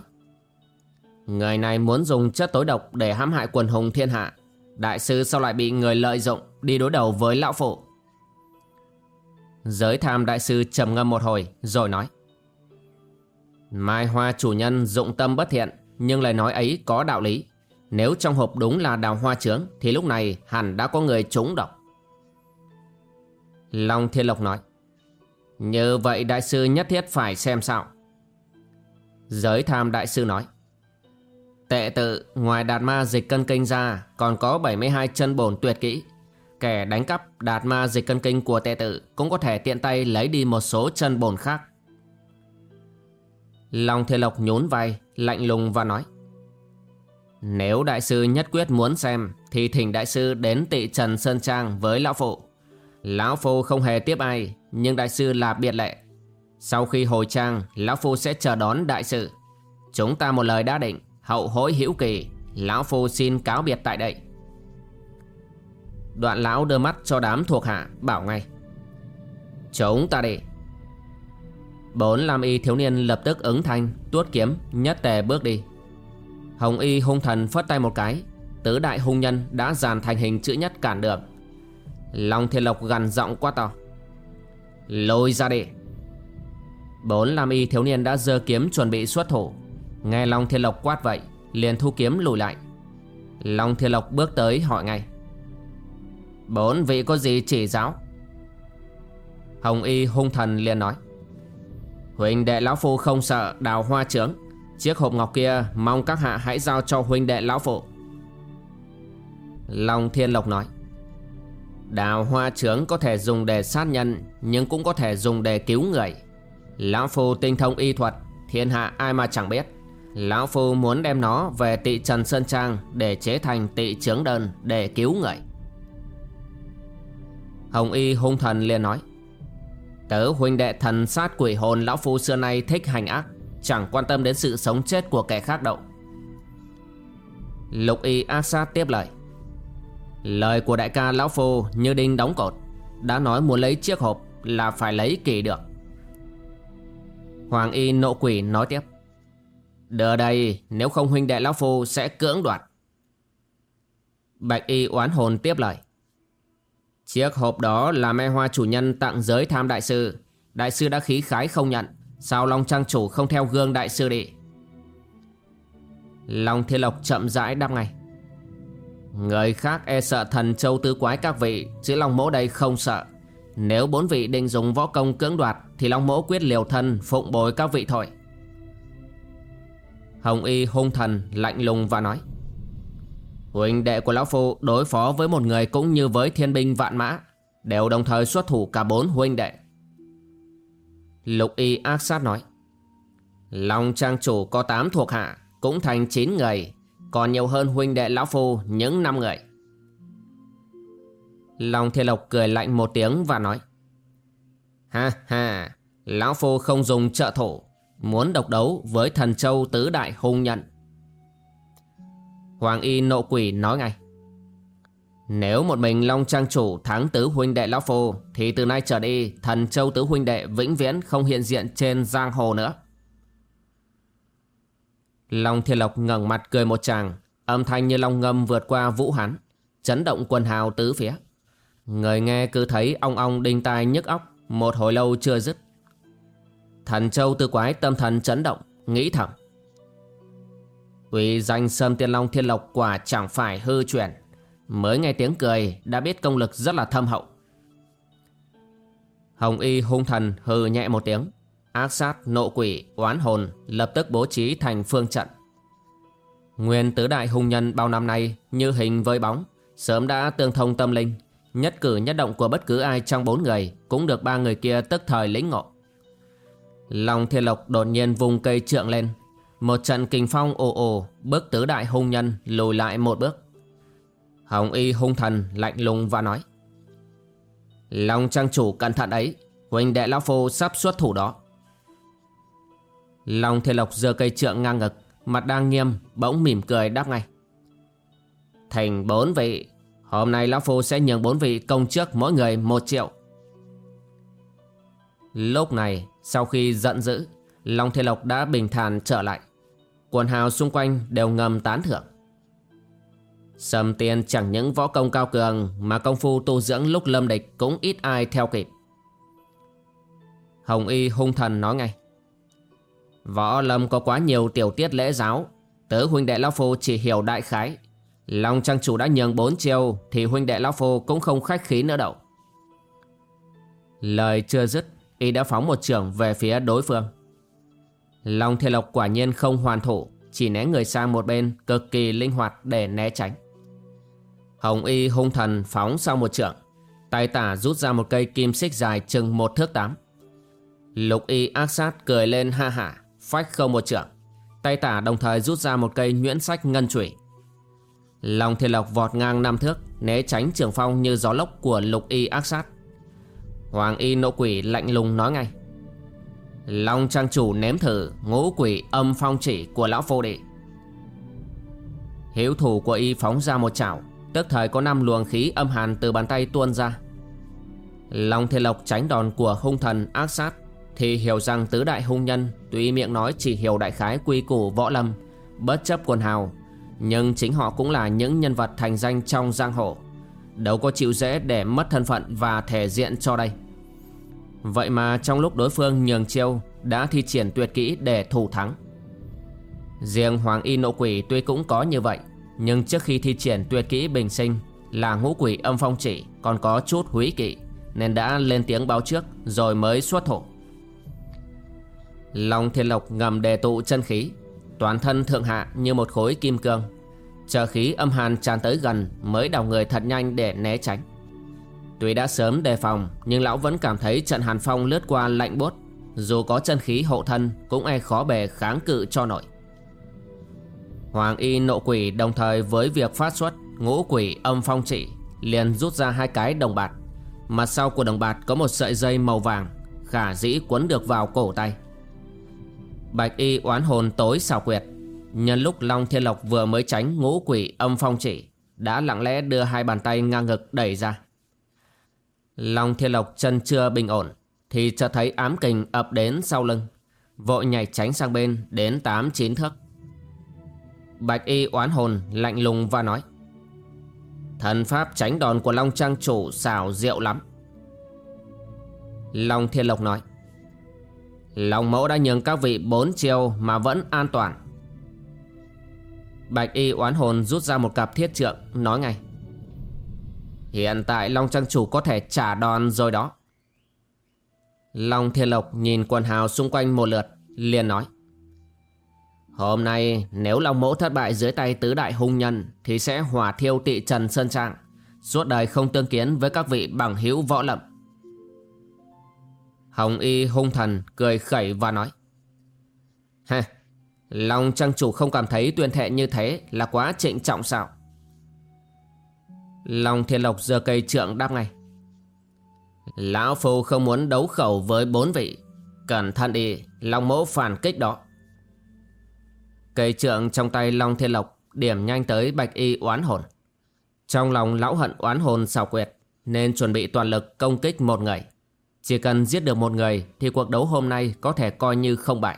Người này muốn dùng chất tối độc để hãm hại quần hùng thiên hạ. Đại sư sao lại bị người lợi dụng, đi đối đầu với lão phụ? Giới tham đại sư trầm ngâm một hồi, rồi nói, Mai Hoa chủ nhân dụng tâm bất thiện nhưng lời nói ấy có đạo lý. Nếu trong hộp đúng là đào hoa trướng, Thì lúc này hẳn đã có người trúng độc. Long Thiên Lộc nói, Như vậy đại sư nhất thiết phải xem sao. Giới tham đại sư nói, Tệ tự ngoài đạt ma dịch cân kinh ra, Còn có 72 chân bổn tuyệt kỹ. Kẻ đánh cắp đạt ma dịch cân kinh của tệ tự Cũng có thể tiện tay lấy đi một số chân bổn khác. Long Thiên Lộc nhún vai, Lạnh lùng và nói, Nếu đại sư nhất quyết muốn xem, Thì thỉnh đại sư đến tị Trần Sơn Trang với Lão Phụ. Lão Phu không hề tiếp ai, Nhưng đại sư là biệt lệ. Sau khi hồi trang, Lão Phu sẽ chờ đón đại sư Chúng ta một lời đã định, Hậu hối hữu kỳ, Lão Phu xin cáo biệt tại đây. Đoạn lão đưa mắt cho đám thuộc hạ, Bảo ngay, Chúng ta đi. Bốn lam y thiếu niên lập tức ứng thanh, Tuốt kiếm, nhất tề bước đi. Hồng y hung thần phất tay một cái, Tứ đại hung nhân đã dàn thành hình chữ nhất cản đường. Long thiên lộc gần giọng quá to, Lôi ra đi. Bốn lam y thiếu niên đã giơ kiếm chuẩn bị xuất thủ. Nghe Long Thiên Lộc quát vậy, Liền thu kiếm lùi lại. Long Thiên Lộc bước tới hỏi ngay, Bốn vị có gì chỉ giáo? Hồng Y hung thần liền nói Huynh đệ lão phu không sợ đào hoa trướng. Chiếc hộp ngọc kia mong các hạ hãy giao cho huynh đệ lão phu. Long Thiên Lộc nói. Đào hoa trướng có thể dùng để sát nhân, Nhưng cũng có thể dùng để cứu người. Lão Phu tinh thông y thuật, Thiên hạ ai mà chẳng biết. Lão Phu muốn đem nó về tị Trần Sơn Trang Để chế thành tị trướng đơn Để cứu người. Hồng Y hung thần liền nói. Tớ huynh đệ thần sát quỷ hồn Lão Phu xưa nay thích hành ác, Chẳng quan tâm đến sự sống chết của kẻ khác đâu. Lục Y ác sát tiếp lời. Lời của đại ca Lão Phu như đinh đóng cột, Đã nói muốn lấy chiếc hộp là phải lấy kỳ được. Hoàng Y nộ quỷ nói tiếp. Đờ đây, nếu không huynh đệ Lão Phu sẽ cưỡng đoạt. Bạch Y oán hồn tiếp lời. Chiếc hộp đó là me hoa chủ nhân tặng giới tham đại sư. Đại sư đã khí khái không nhận. Sao Long Trang chủ không theo gương đại sư đi? Long Thiên Lộc chậm rãi đáp ngay. Người khác e sợ thần châu tứ quái các vị, Chứ Long Mỗ đây không sợ. Nếu bốn vị định dùng võ công cưỡng đoạt, Thì Long Mỗ quyết liều thân, phụng bồi các vị thôi. Hồng Y hung thần, lạnh lùng và nói. Huynh đệ của Lão Phu đối phó với một người cũng như với thiên binh vạn mã, Đều đồng thời xuất thủ cả bốn huynh đệ. Lục Y ác sát nói, Long trang chủ có 8 thuộc hạ, Cũng thành 9 người, Còn nhiều hơn huynh đệ Lão Phu những 5 người. Long Thiên Lộc cười lạnh một tiếng và nói, Ha ha, Lão Phu không dùng trợ thủ, Muốn độc đấu với thần châu tứ đại hung nhận. Hoàng Y nộ quỷ nói ngay. Nếu một mình Long Trang Chủ thắng tứ huynh đệ Lão Phu, Thì từ nay trở đi, thần châu tứ huynh đệ vĩnh viễn không hiện diện trên giang hồ nữa. Long Thiên Lộc ngẩng mặt cười một tràng, Âm thanh như long ngâm vượt qua vũ hán, Chấn động quần hào tứ phía. Người nghe cứ thấy ong ong đinh tai nhức óc, Một hồi lâu chưa dứt. Thần châu tư quái tâm thần chấn động, Nghĩ thầm. Uy danh sơn Tiên Long Thiên Lộc quả chẳng phải hư chuyển Mới nghe tiếng cười đã biết công lực rất là thâm hậu. Hồng Y hung thần hư nhẹ một tiếng. Ác sát, nộ quỷ, oán hồn lập tức bố trí thành phương trận. Nguyên tứ đại hung nhân bao năm nay như hình với bóng Sớm đã tương thông tâm linh. Nhất cử nhất động của bất cứ ai trong bốn người Cũng được ba người kia tức thời lĩnh ngộ. Long Thiên Lộc đột nhiên vùng cây trượng lên một trận kinh phong ồ ồ, Bước tứ đại hung nhân lùi lại một bước. Hồng y hung thần lạnh lùng và nói, Long trang chủ cẩn thận ấy Huỳnh đệ lão phu sắp xuất thủ đó. Long thiên lộc giơ cây trượng ngang ngực, Mặt đang nghiêm, bỗng mỉm cười đáp ngay, Thành bốn vị, Hôm nay lão phu sẽ nhường bốn vị công trước mỗi người một triệu. Lúc này, sau khi giận dữ, Long Thiên Lộc đã bình thản trở lại. Quần hào xung quanh đều ngầm tán thưởng. Sầm tiên chẳng những võ công cao cường, Mà công phu tu dưỡng lúc lâm địch Cũng ít ai theo kịp. Hồng Y hung thần nói ngay, Võ lâm có quá nhiều tiểu tiết lễ giáo Tớ huynh đệ Lão Phu chỉ hiểu đại khái. Long trang chủ đã nhường bốn chiêu, Thì huynh đệ Lão Phu cũng không khách khí nữa đâu. Lời chưa dứt, Y đã phóng một trường về phía đối phương. Long Thiên Lộc quả nhiên không hoàn thủ, Chỉ né người sang một bên, Cực kỳ linh hoạt để né tránh. Hồng Y hung thần phóng sau một trượng, Tay tả rút ra một cây kim xích dài chừng một thước tám. Lục Y ác sát cười lên ha hả, Phách không một trượng, Tay tả đồng thời rút ra một cây nhuyễn sách ngân chủy. Long Thiên Lộc vọt ngang năm thước, Né tránh trường phong như gió lốc của lục y ác sát. Hoàng y nộ quỷ lạnh lùng nói ngay Long trang chủ ném thử ngũ quỷ âm phong chỉ của lão phô đệ Hiếu thủ của y phóng ra một chảo, Tức thời có năm luồng khí âm hàn từ bàn tay tuôn ra. Long thiên lộc tránh đòn của hung thần ác sát, Thì hiểu rằng tứ đại hung nhân Tuy miệng nói chỉ hiểu đại khái quy củ võ lâm, Bất chấp quần hào, Nhưng chính họ cũng là những nhân vật thành danh trong giang hồ, Đâu có chịu dễ để mất thân phận và thể diện cho đây. Vậy mà trong lúc đối phương nhường chiêu, Đã thi triển tuyệt kỹ để thủ thắng. Riêng Hoàng Y Nộ Quỷ tuy cũng có như vậy, Nhưng trước khi thi triển tuyệt kỹ bình sinh, Là ngũ quỷ âm phong chỉ Còn có chút húy kỵ, Nên đã lên tiếng báo trước Rồi mới xuất thủ. Long thiên lộc ngầm đề tụ chân khí, Toàn thân thượng hạ như một khối kim cương. Chờ khí âm hàn tràn tới gần Mới đào người thật nhanh để né tránh. Tuy đã sớm đề phòng, Nhưng lão vẫn cảm thấy trận hàn phong lướt qua lạnh bốt Dù có chân khí hộ thân, Cũng e khó bề kháng cự cho nổi. Hoàng y nộ quỷ đồng thời với việc phát xuất Ngũ quỷ âm phong trị Liền rút ra hai cái đồng bạt. Mặt sau của đồng bạt có một sợi dây màu vàng, Khả dĩ quấn được vào cổ tay. Bạch y oán hồn tối xảo quyệt. Nhân lúc Long Thiên Lộc vừa mới tránh ngũ quỷ âm phong chỉ, Đã lặng lẽ đưa hai bàn tay ngang ngực đẩy ra. Long Thiên Lộc chân chưa bình ổn, Thì chợt thấy ám kình ập đến sau lưng, Vội nhảy tránh sang bên đến 8-9 thước. Bạch y oán hồn lạnh lùng và nói, Thần pháp tránh đòn của Long Trang chủ xảo diệu lắm. Long Thiên Lộc nói, Long mẫu đã nhường các vị bốn chiêu mà vẫn an toàn. Bạch y oán hồn rút ra một cặp thiết trượng, Nói ngay Hiện tại Long Trang Chủ có thể trả đòn rồi đó. Long Thiên Lộc nhìn quần hào xung quanh một lượt liền nói. Hôm nay nếu Long Mẫu thất bại dưới tay tứ đại hung nhân Thì sẽ hỏa thiêu tị Trần Sơn trạng Suốt đời không tương kiến với các vị bằng hữu võ lậm Hồng Y hung thần cười khẩy và nói. Ha, Long Trang Chủ không cảm thấy tuyên thệ như thế là quá trịnh trọng sao? Long Thiên Lộc giơ cây trượng đáp ngay. Lão Phu không muốn đấu khẩu với bốn vị. Cẩn thận đi, Long mẫu phản kích đó. Cây trượng trong tay Long Thiên Lộc Điểm nhanh tới bạch y oán hồn. Trong lòng lão hận oán hồn xào quyệt, Nên chuẩn bị toàn lực công kích một người. Chỉ cần giết được một người Thì cuộc đấu hôm nay có thể coi như không bại.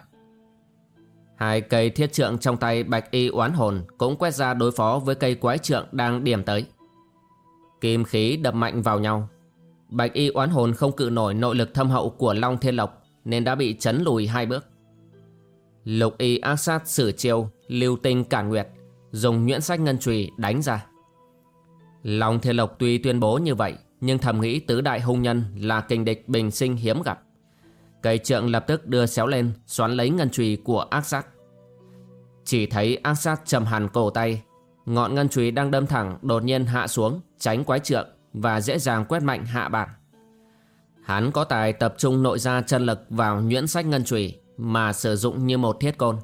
Hai cây thiết trượng trong tay bạch y oán hồn Cũng quét ra đối phó với cây quái trượng đang điểm tới. Kim khí đập mạnh vào nhau. Bạch y oán hồn không cự nổi nội lực thâm hậu của Long Thiên Lộc Nên đã bị chấn lùi hai bước. Lục y ác sát sử chiêu, Lưu tinh cản nguyệt, Dùng nhuyễn sách ngân trùy đánh ra. Long Thiên Lộc tuy tuyên bố như vậy, Nhưng thầm nghĩ tứ đại hung nhân Là kình địch bình sinh hiếm gặp. Cây trượng lập tức đưa xéo lên, Xoắn lấy ngân trùy của ác sát. Chỉ thấy ác sát trầm hẳn cổ tay Ngọn ngân chùy đang đâm thẳng, đột nhiên hạ xuống, Tránh quái trượng Và dễ dàng quét mạnh hạ bản. Hắn có tài tập trung nội ra chân lực vào nhuyễn sách ngân chùy Mà sử dụng như một thiết côn.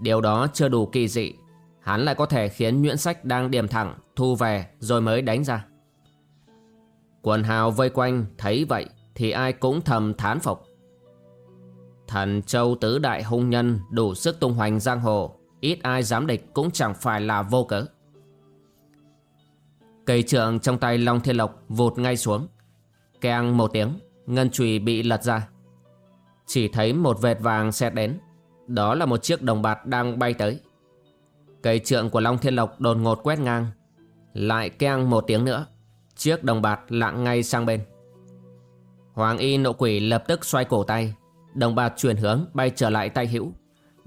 Điều đó chưa đủ kỳ dị, Hắn lại có thể khiến nhuyễn sách đang điểm thẳng, Thu về rồi mới đánh ra. Quần hào vây quanh thấy vậy Thì ai cũng thầm thán phục. Thần châu tứ đại hung nhân Đủ sức tung hoành giang hồ Ít ai dám địch cũng chẳng phải là vô cớ. Cây trượng trong tay Long Thiên Lộc vụt ngay xuống. Keng một tiếng, Ngân chùy bị lật ra. Chỉ thấy một vệt vàng xẹt đến. Đó là một chiếc đồng bạc đang bay tới. Cây trượng của Long Thiên Lộc đột ngột quét ngang. Lại keng một tiếng nữa, Chiếc đồng bạc lạng ngay sang bên. Hoàng y nộ quỷ lập tức xoay cổ tay. Đồng bạc chuyển hướng, bay trở lại tay hữu.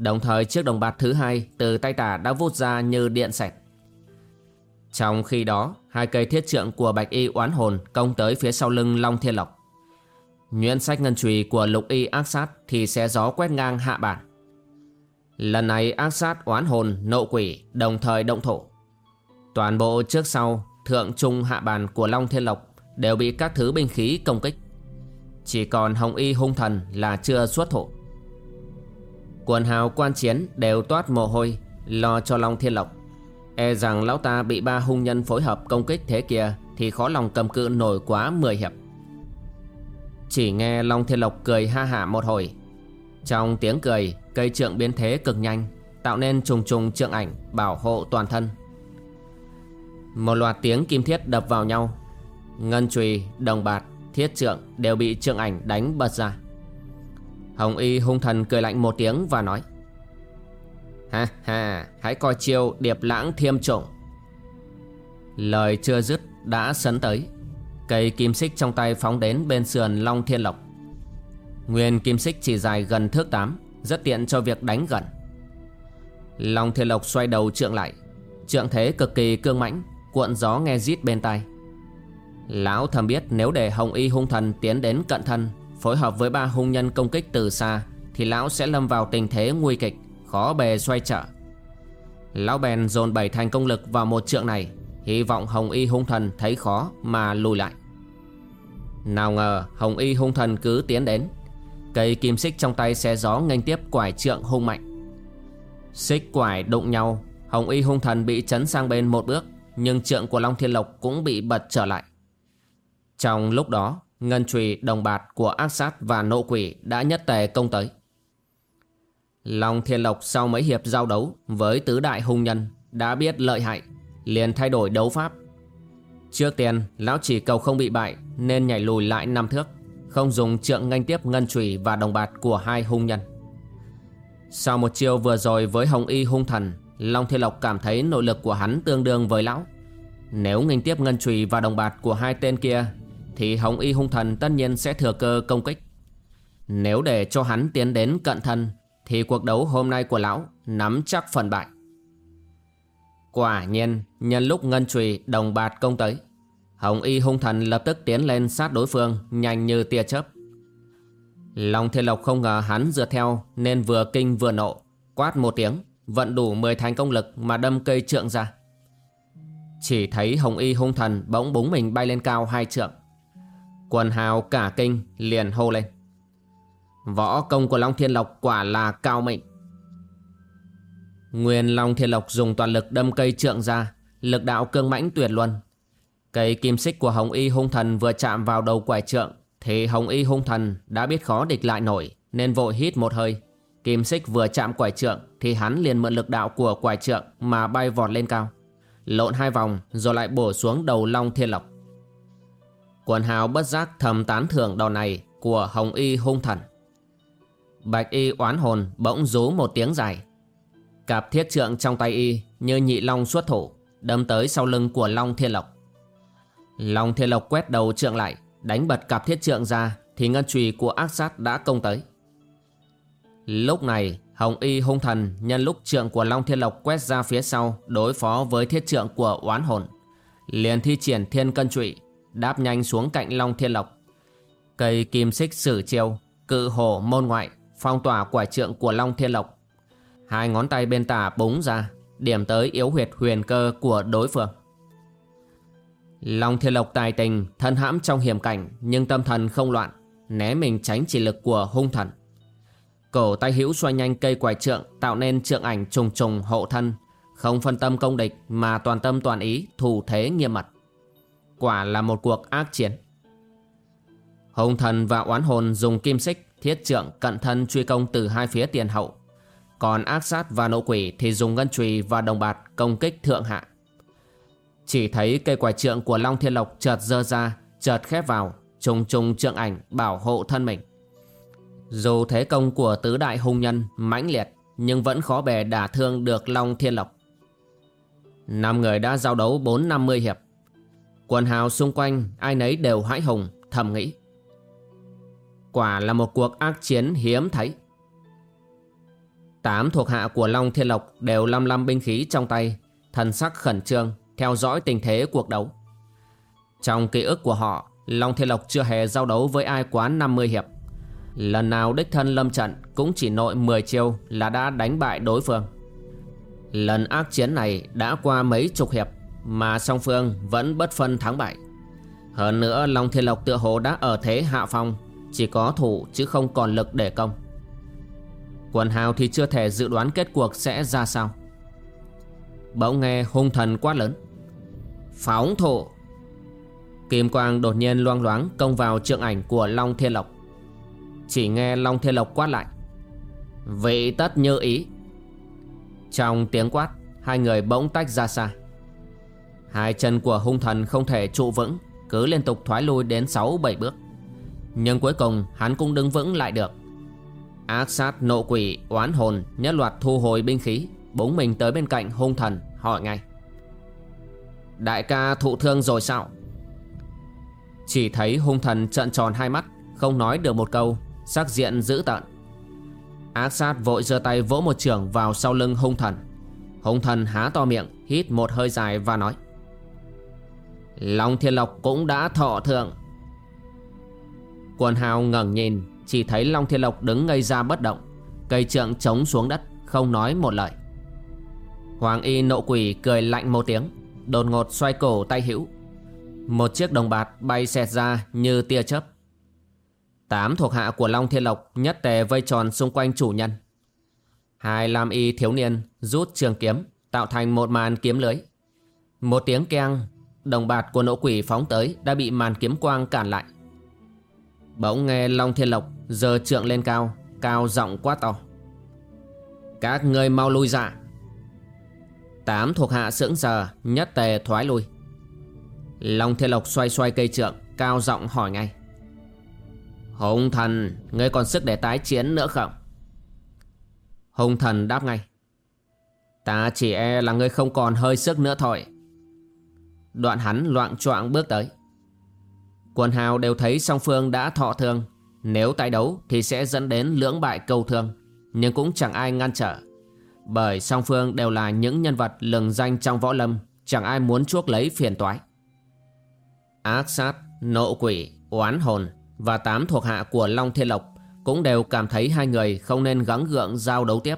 Đồng thời chiếc đồng bạc thứ hai từ tay tả đã vút ra như điện xẹt. Trong khi đó, hai cây thiết trượng của Bạch Y oán hồn công tới phía sau lưng Long Thiên Lộc. Nhuyễn sách ngân chùy của Lục Y ác sát thì xé gió quét ngang hạ bản. Lần này ác sát oán hồn nộ quỷ đồng thời động thổ. Toàn bộ trước sau, thượng trung hạ bàn của Long Thiên Lộc đều bị các thứ binh khí công kích. Chỉ còn Hồng Y hung thần là chưa xuất thủ. Quần hào quan chiến đều toát mồ hôi Lo cho Long Thiên Lộc. E rằng lão ta bị ba hung nhân phối hợp công kích thế kia Thì khó lòng cầm cự nổi quá 10 hiệp. Chỉ nghe Long Thiên Lộc cười ha hả một hồi. Trong tiếng cười Cây trượng biến thế cực nhanh Tạo nên trùng trùng trượng ảnh Bảo hộ toàn thân. Một loạt tiếng kim thiết đập vào nhau. Ngân chùy, đồng bạt, thiết trượng Đều bị trượng ảnh đánh bật ra. Hồng Y hung thần cười lạnh một tiếng và nói Ha ha, hãy coi chiêu điệp lãng thiêm trộm." Lời chưa dứt đã sấn tới. Cây kim xích trong tay phóng đến bên sườn Long Thiên Lộc. Nguyên kim xích chỉ dài gần thước 8 Rất tiện cho việc đánh gần. Long thiên lộc xoay đầu trượng lại. Trượng thế cực kỳ cương mãnh Cuộn gió nghe rít bên tai. Lão thầm biết nếu để Hồng Y hung thần tiến đến cận thân Phối hợp với ba hung nhân công kích từ xa, Thì lão sẽ lâm vào tình thế nguy kịch, Khó bề xoay trở. Lão bèn dồn bảy thành công lực vào một trượng này, Hy vọng Hồng Y hung thần thấy khó mà lùi lại. Nào ngờ, Hồng Y hung thần cứ tiến đến. Cây kim xích trong tay xé gió nghênh tiếp quải trượng hung mạnh. Xích quải đụng nhau, Hồng Y hung thần bị chấn sang bên một bước, Nhưng trượng của Long Thiên Lộc cũng bị bật trở lại. Trong lúc đó Ngân trùy đồng bạt của ác sát và nộ quỷ đã nhất tề công tới Long Thiên Lộc sau mấy hiệp giao đấu với tứ đại hung nhân đã biết lợi hại, liền thay đổi đấu pháp. Trước tiên, lão chỉ cầu không bị bại nên nhảy lùi lại năm thước, không dùng trượng nganh tiếp ngân trùy và đồng bạt của hai hung nhân. Sau một chiêu vừa rồi với Hồng Y hung thần, Long Thiên Lộc cảm thấy nội lực của hắn tương đương với lão. Nếu nghênh tiếp ngân trùy và đồng bạt của hai tên kia, thì Hồng Y hung thần tất nhiên sẽ thừa cơ công kích. Nếu để cho hắn tiến đến cận thân thì cuộc đấu hôm nay của lão nắm chắc phần bại. Quả nhiên, nhân lúc ngân trùy đồng bạt công tới, Hồng Y hung thần lập tức tiến lên sát đối phương nhanh như tia chớp. Long Thiên Lộc không ngờ hắn dựa theo nên vừa kinh vừa nộ, quát một tiếng, vận đủ 10 thành công lực mà đâm cây trượng ra. Chỉ thấy Hồng Y hung thần bỗng búng mình bay lên cao hai trượng. Quần hào cả kinh liền hô lên. Võ công của Long Thiên Lộc quả là cao mệnh. Nguyên Long Thiên Lộc dùng toàn lực đâm cây trượng ra, lực đạo cương mãnh tuyệt luân. Cây kim xích của Hồng Y hung thần vừa chạm vào đầu quải trượng, thì Hồng Y hung thần đã biết khó địch lại nổi, nên vội hít một hơi. Kim xích vừa chạm quải trượng, thì hắn liền mượn lực đạo của quải trượng mà bay vọt lên cao. Lộn hai vòng rồi lại bổ xuống đầu Long Thiên Lộc. Quần hào bất giác thầm tán thưởng đòn này của Hồng Y hung thần. Bạch y oán hồn bỗng rú một tiếng dài. Cặp thiết trượng trong tay y như nhị long xuất thủ, Đâm tới sau lưng của Long Thiên Lộc. Long Thiên Lộc quét đầu trượng lại, Đánh bật cặp thiết trượng ra Thì ngân trùy của ác sát đã công tới. Lúc này, Hồng Y hung thần nhân lúc trượng của Long Thiên Lộc quét ra phía sau Đối phó với thiết trượng của oán hồn. Liền thi triển thiên cân trụy Đáp nhanh xuống cạnh Long Thiên Lộc Cây kim xích sử chiêu Cự hổ môn ngoại phong tỏa quả trượng của Long Thiên Lộc. Hai ngón tay bên tả búng ra, điểm tới yếu huyệt huyền cơ của đối phương. Long Thiên Lộc tài tình, thân hãm trong hiểm cảnh nhưng tâm thần không loạn, né mình tránh chỉ lực của hung thần. Cổ tay hữu xoay nhanh cây quả trượng tạo nên trượng ảnh trùng trùng hộ thân, không phân tâm công địch mà toàn tâm toàn ý thủ thế nghiêm mật. Quả là một cuộc ác chiến. Hồng thần và oán hồn dùng kim xích Thiết trượng cận thân truy công từ hai phía tiền hậu. Còn ác sát và nộ quỷ thì dùng ngân trùy và đồng bạt công kích thượng hạ. Chỉ thấy cây quải trượng của Long Thiên Lộc chợt dơ ra, Chợt khép vào, Trùng trùng trượng ảnh bảo hộ thân mình. Dù thế công của tứ đại hung nhân mãnh liệt, Nhưng vẫn khó bề đả thương được Long Thiên Lộc. Năm người đã giao đấu bốn năm mươi hiệp Quần hào xung quanh, ai nấy đều hãi hùng, thầm nghĩ. Quả là một cuộc ác chiến hiếm thấy. Tám thuộc hạ của Long Thiên Lộc đều lăm lăm binh khí trong tay, Thần sắc khẩn trương, Theo dõi tình thế cuộc đấu. Trong ký ức của họ, Long Thiên Lộc chưa hề giao đấu với ai quá 50 hiệp. Lần nào đích thân lâm trận Cũng chỉ nội 10 chiêu là đã đánh bại đối phương. Lần ác chiến này đã qua mấy chục hiệp mà song phương vẫn bất phân thắng bại. Hơn nữa, Long Thiên Lộc tựa hồ đã ở thế hạ phong, chỉ có thủ chứ không còn lực để công. Quần hào thì chưa thể dự đoán kết cuộc sẽ ra sao. Bỗng nghe hung thần quát lớn. Phóng thủ! Kim quang đột nhiên loang loáng công vào trượng ảnh của Long Thiên Lộc. Chỉ nghe Long Thiên Lộc quát lại. Vị tất như ý. Trong tiếng quát, Hai người bỗng tách ra xa. Hai chân của hung thần không thể trụ vững, Cứ liên tục thoái lui đến 6-7 bước. Nhưng cuối cùng, hắn cũng đứng vững lại được. Ác sát nộ quỷ, oán hồn, Nhất loạt thu hồi binh khí, Búng mình tới bên cạnh hung thần, hỏi ngay. Đại ca thụ thương rồi sao? Chỉ thấy hung thần trợn tròn hai mắt, Không nói được một câu, Sắc diện dữ tợn. Ác sát vội giơ tay vỗ một trường vào sau lưng hung thần. Hung thần há to miệng, Hít một hơi dài và nói. Long thiên lộc cũng đã thọ thượng. Quân hào ngẩng nhìn Chỉ thấy Long thiên lộc đứng ngây ra bất động. Cây trượng chống xuống đất Không nói một lời. Hoàng y nộ quỷ cười lạnh một tiếng Đột ngột xoay cổ tay hữu. Một chiếc đồng bạt bay xẹt ra như tia chớp. Tám thuộc hạ của Long Thiên Lộc nhất tề vây tròn xung quanh chủ nhân. Hai lam y thiếu niên rút trường kiếm tạo thành một màn kiếm lưới. Một tiếng keng, đồng bạt của nỗ quỷ phóng tới đã bị màn kiếm quang cản lại. Bỗng nghe Long Thiên Lộc Giờ trượng lên cao, cao giọng quá to. Các người mau lui ra. Tám thuộc hạ sững sờ nhất tề thoái lui. Long Thiên Lộc xoay xoay cây trượng, cao giọng hỏi ngay. Hùng thần, ngươi còn sức để tái chiến nữa không? Hùng thần đáp ngay. Ta chỉ e là ngươi không còn hơi sức nữa thôi. Đoạn hắn loạn choạng bước tới. Quần hào đều thấy song phương đã thọ thương. Nếu tái đấu thì sẽ dẫn đến lưỡng bại câu thương. Nhưng cũng chẳng ai ngăn trở. Bởi song phương đều là những nhân vật lừng danh trong võ lâm. Chẳng ai muốn chuốc lấy phiền toái. Ác sát, nộ quỷ, oán hồn và tám thuộc hạ của Long Thiên Lộc cũng đều cảm thấy hai người không nên gắng gượng giao đấu tiếp.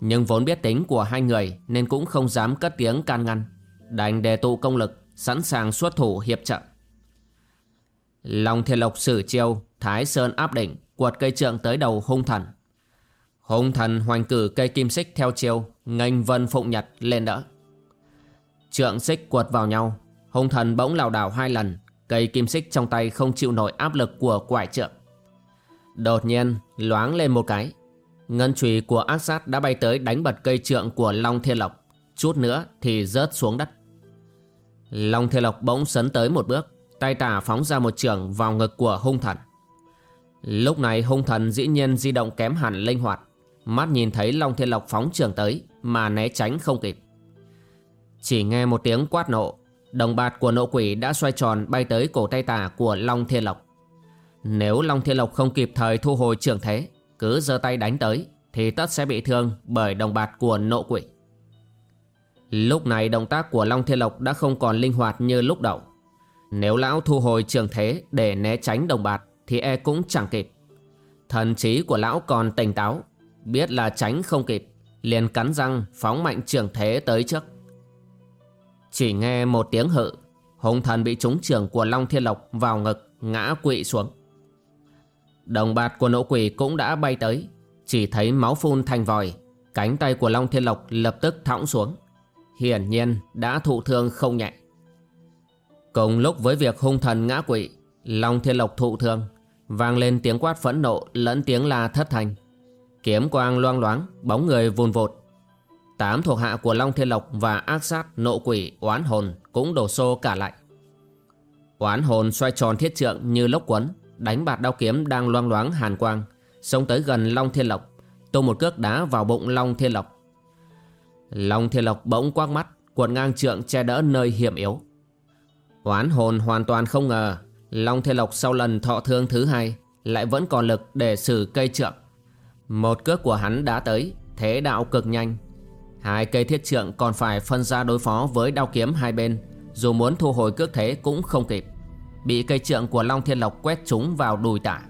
Nhưng vốn biết tính của hai người nên cũng không dám cất tiếng can ngăn, đành đề tụ công lực, sẵn sàng xuất thủ hiệp trợ. Long Thiên Lộc sử chiêu, Thái Sơn áp đỉnh, quật cây trượng tới đầu hung thần. Hung thần hoành cử cây kim xích theo chiêu, nghênh vân phụng nhật lên đỡ. Trượng xích quật vào nhau, hung thần bỗng lảo đảo hai lần, Cây kim xích trong tay không chịu nổi áp lực của quải trượng. Đột nhiên loáng lên một cái. Ngân chùy của ác sát đã bay tới đánh bật cây trượng của Long Thiên Lộc. Chút nữa thì rớt xuống đất. Long Thiên Lộc bỗng sấn tới một bước. Tay tả phóng ra một trường vào ngực của hung thần. Lúc này hung thần dĩ nhiên di động kém hẳn linh hoạt. Mắt nhìn thấy Long Thiên Lộc phóng trường tới mà né tránh không kịp. Chỉ nghe một tiếng quát nộ Đồng bạt của nộ quỷ đã xoay tròn bay tới cổ tay tả của Long Thiên Lộc. Nếu Long Thiên Lộc không kịp thời thu hồi trường thế, cứ giơ tay đánh tới, thì tất sẽ bị thương bởi đồng bạt của nộ quỷ. Lúc này động tác của Long Thiên Lộc đã không còn linh hoạt như lúc đầu. Nếu lão thu hồi trường thế để né tránh đồng bạt thì e cũng chẳng kịp. Thần trí của lão còn tỉnh táo, biết là tránh không kịp, liền cắn răng phóng mạnh trường thế tới trước. Chỉ nghe một tiếng hự Hùng thần bị trúng trường của Long Thiên Lộc vào ngực ngã quỵ xuống Đồng bạt của nỗ quỷ cũng đã bay tới Chỉ thấy máu phun thành vòi Cánh tay của Long Thiên Lộc lập tức thõng xuống Hiển nhiên đã thụ thương không nhẹ Cùng lúc với việc hung thần ngã quỵ Long Thiên Lộc thụ thương Vang lên tiếng quát phẫn nộ lẫn tiếng la thất thành Kiếm quang loang loáng Bóng người vùn vột. Tám thuộc hạ của Long Thiên Lộc và ác sát nộ quỷ oán hồn cũng đổ xô cả lại. Oán hồn xoay tròn thiết trượng như lốc quấn, đánh bạt đao kiếm đang loang loáng hàn quang, xông tới gần Long Thiên Lộc, tung một cước đá vào bụng Long Thiên Lộc. Long Thiên Lộc bỗng quắc mắt, cuộn ngang trượng che đỡ nơi hiểm yếu. Oán hồn hoàn toàn không ngờ, Long Thiên Lộc sau lần thọ thương thứ hai lại vẫn còn lực để xử cây trượng. Một cước của hắn đã tới, thế đạo cực nhanh, Hai cây thiết trượng còn phải phân ra đối phó với đao kiếm hai bên Dù muốn thu hồi cước thế cũng không kịp Bị cây trượng của Long Thiên Lộc quét trúng vào đùi tả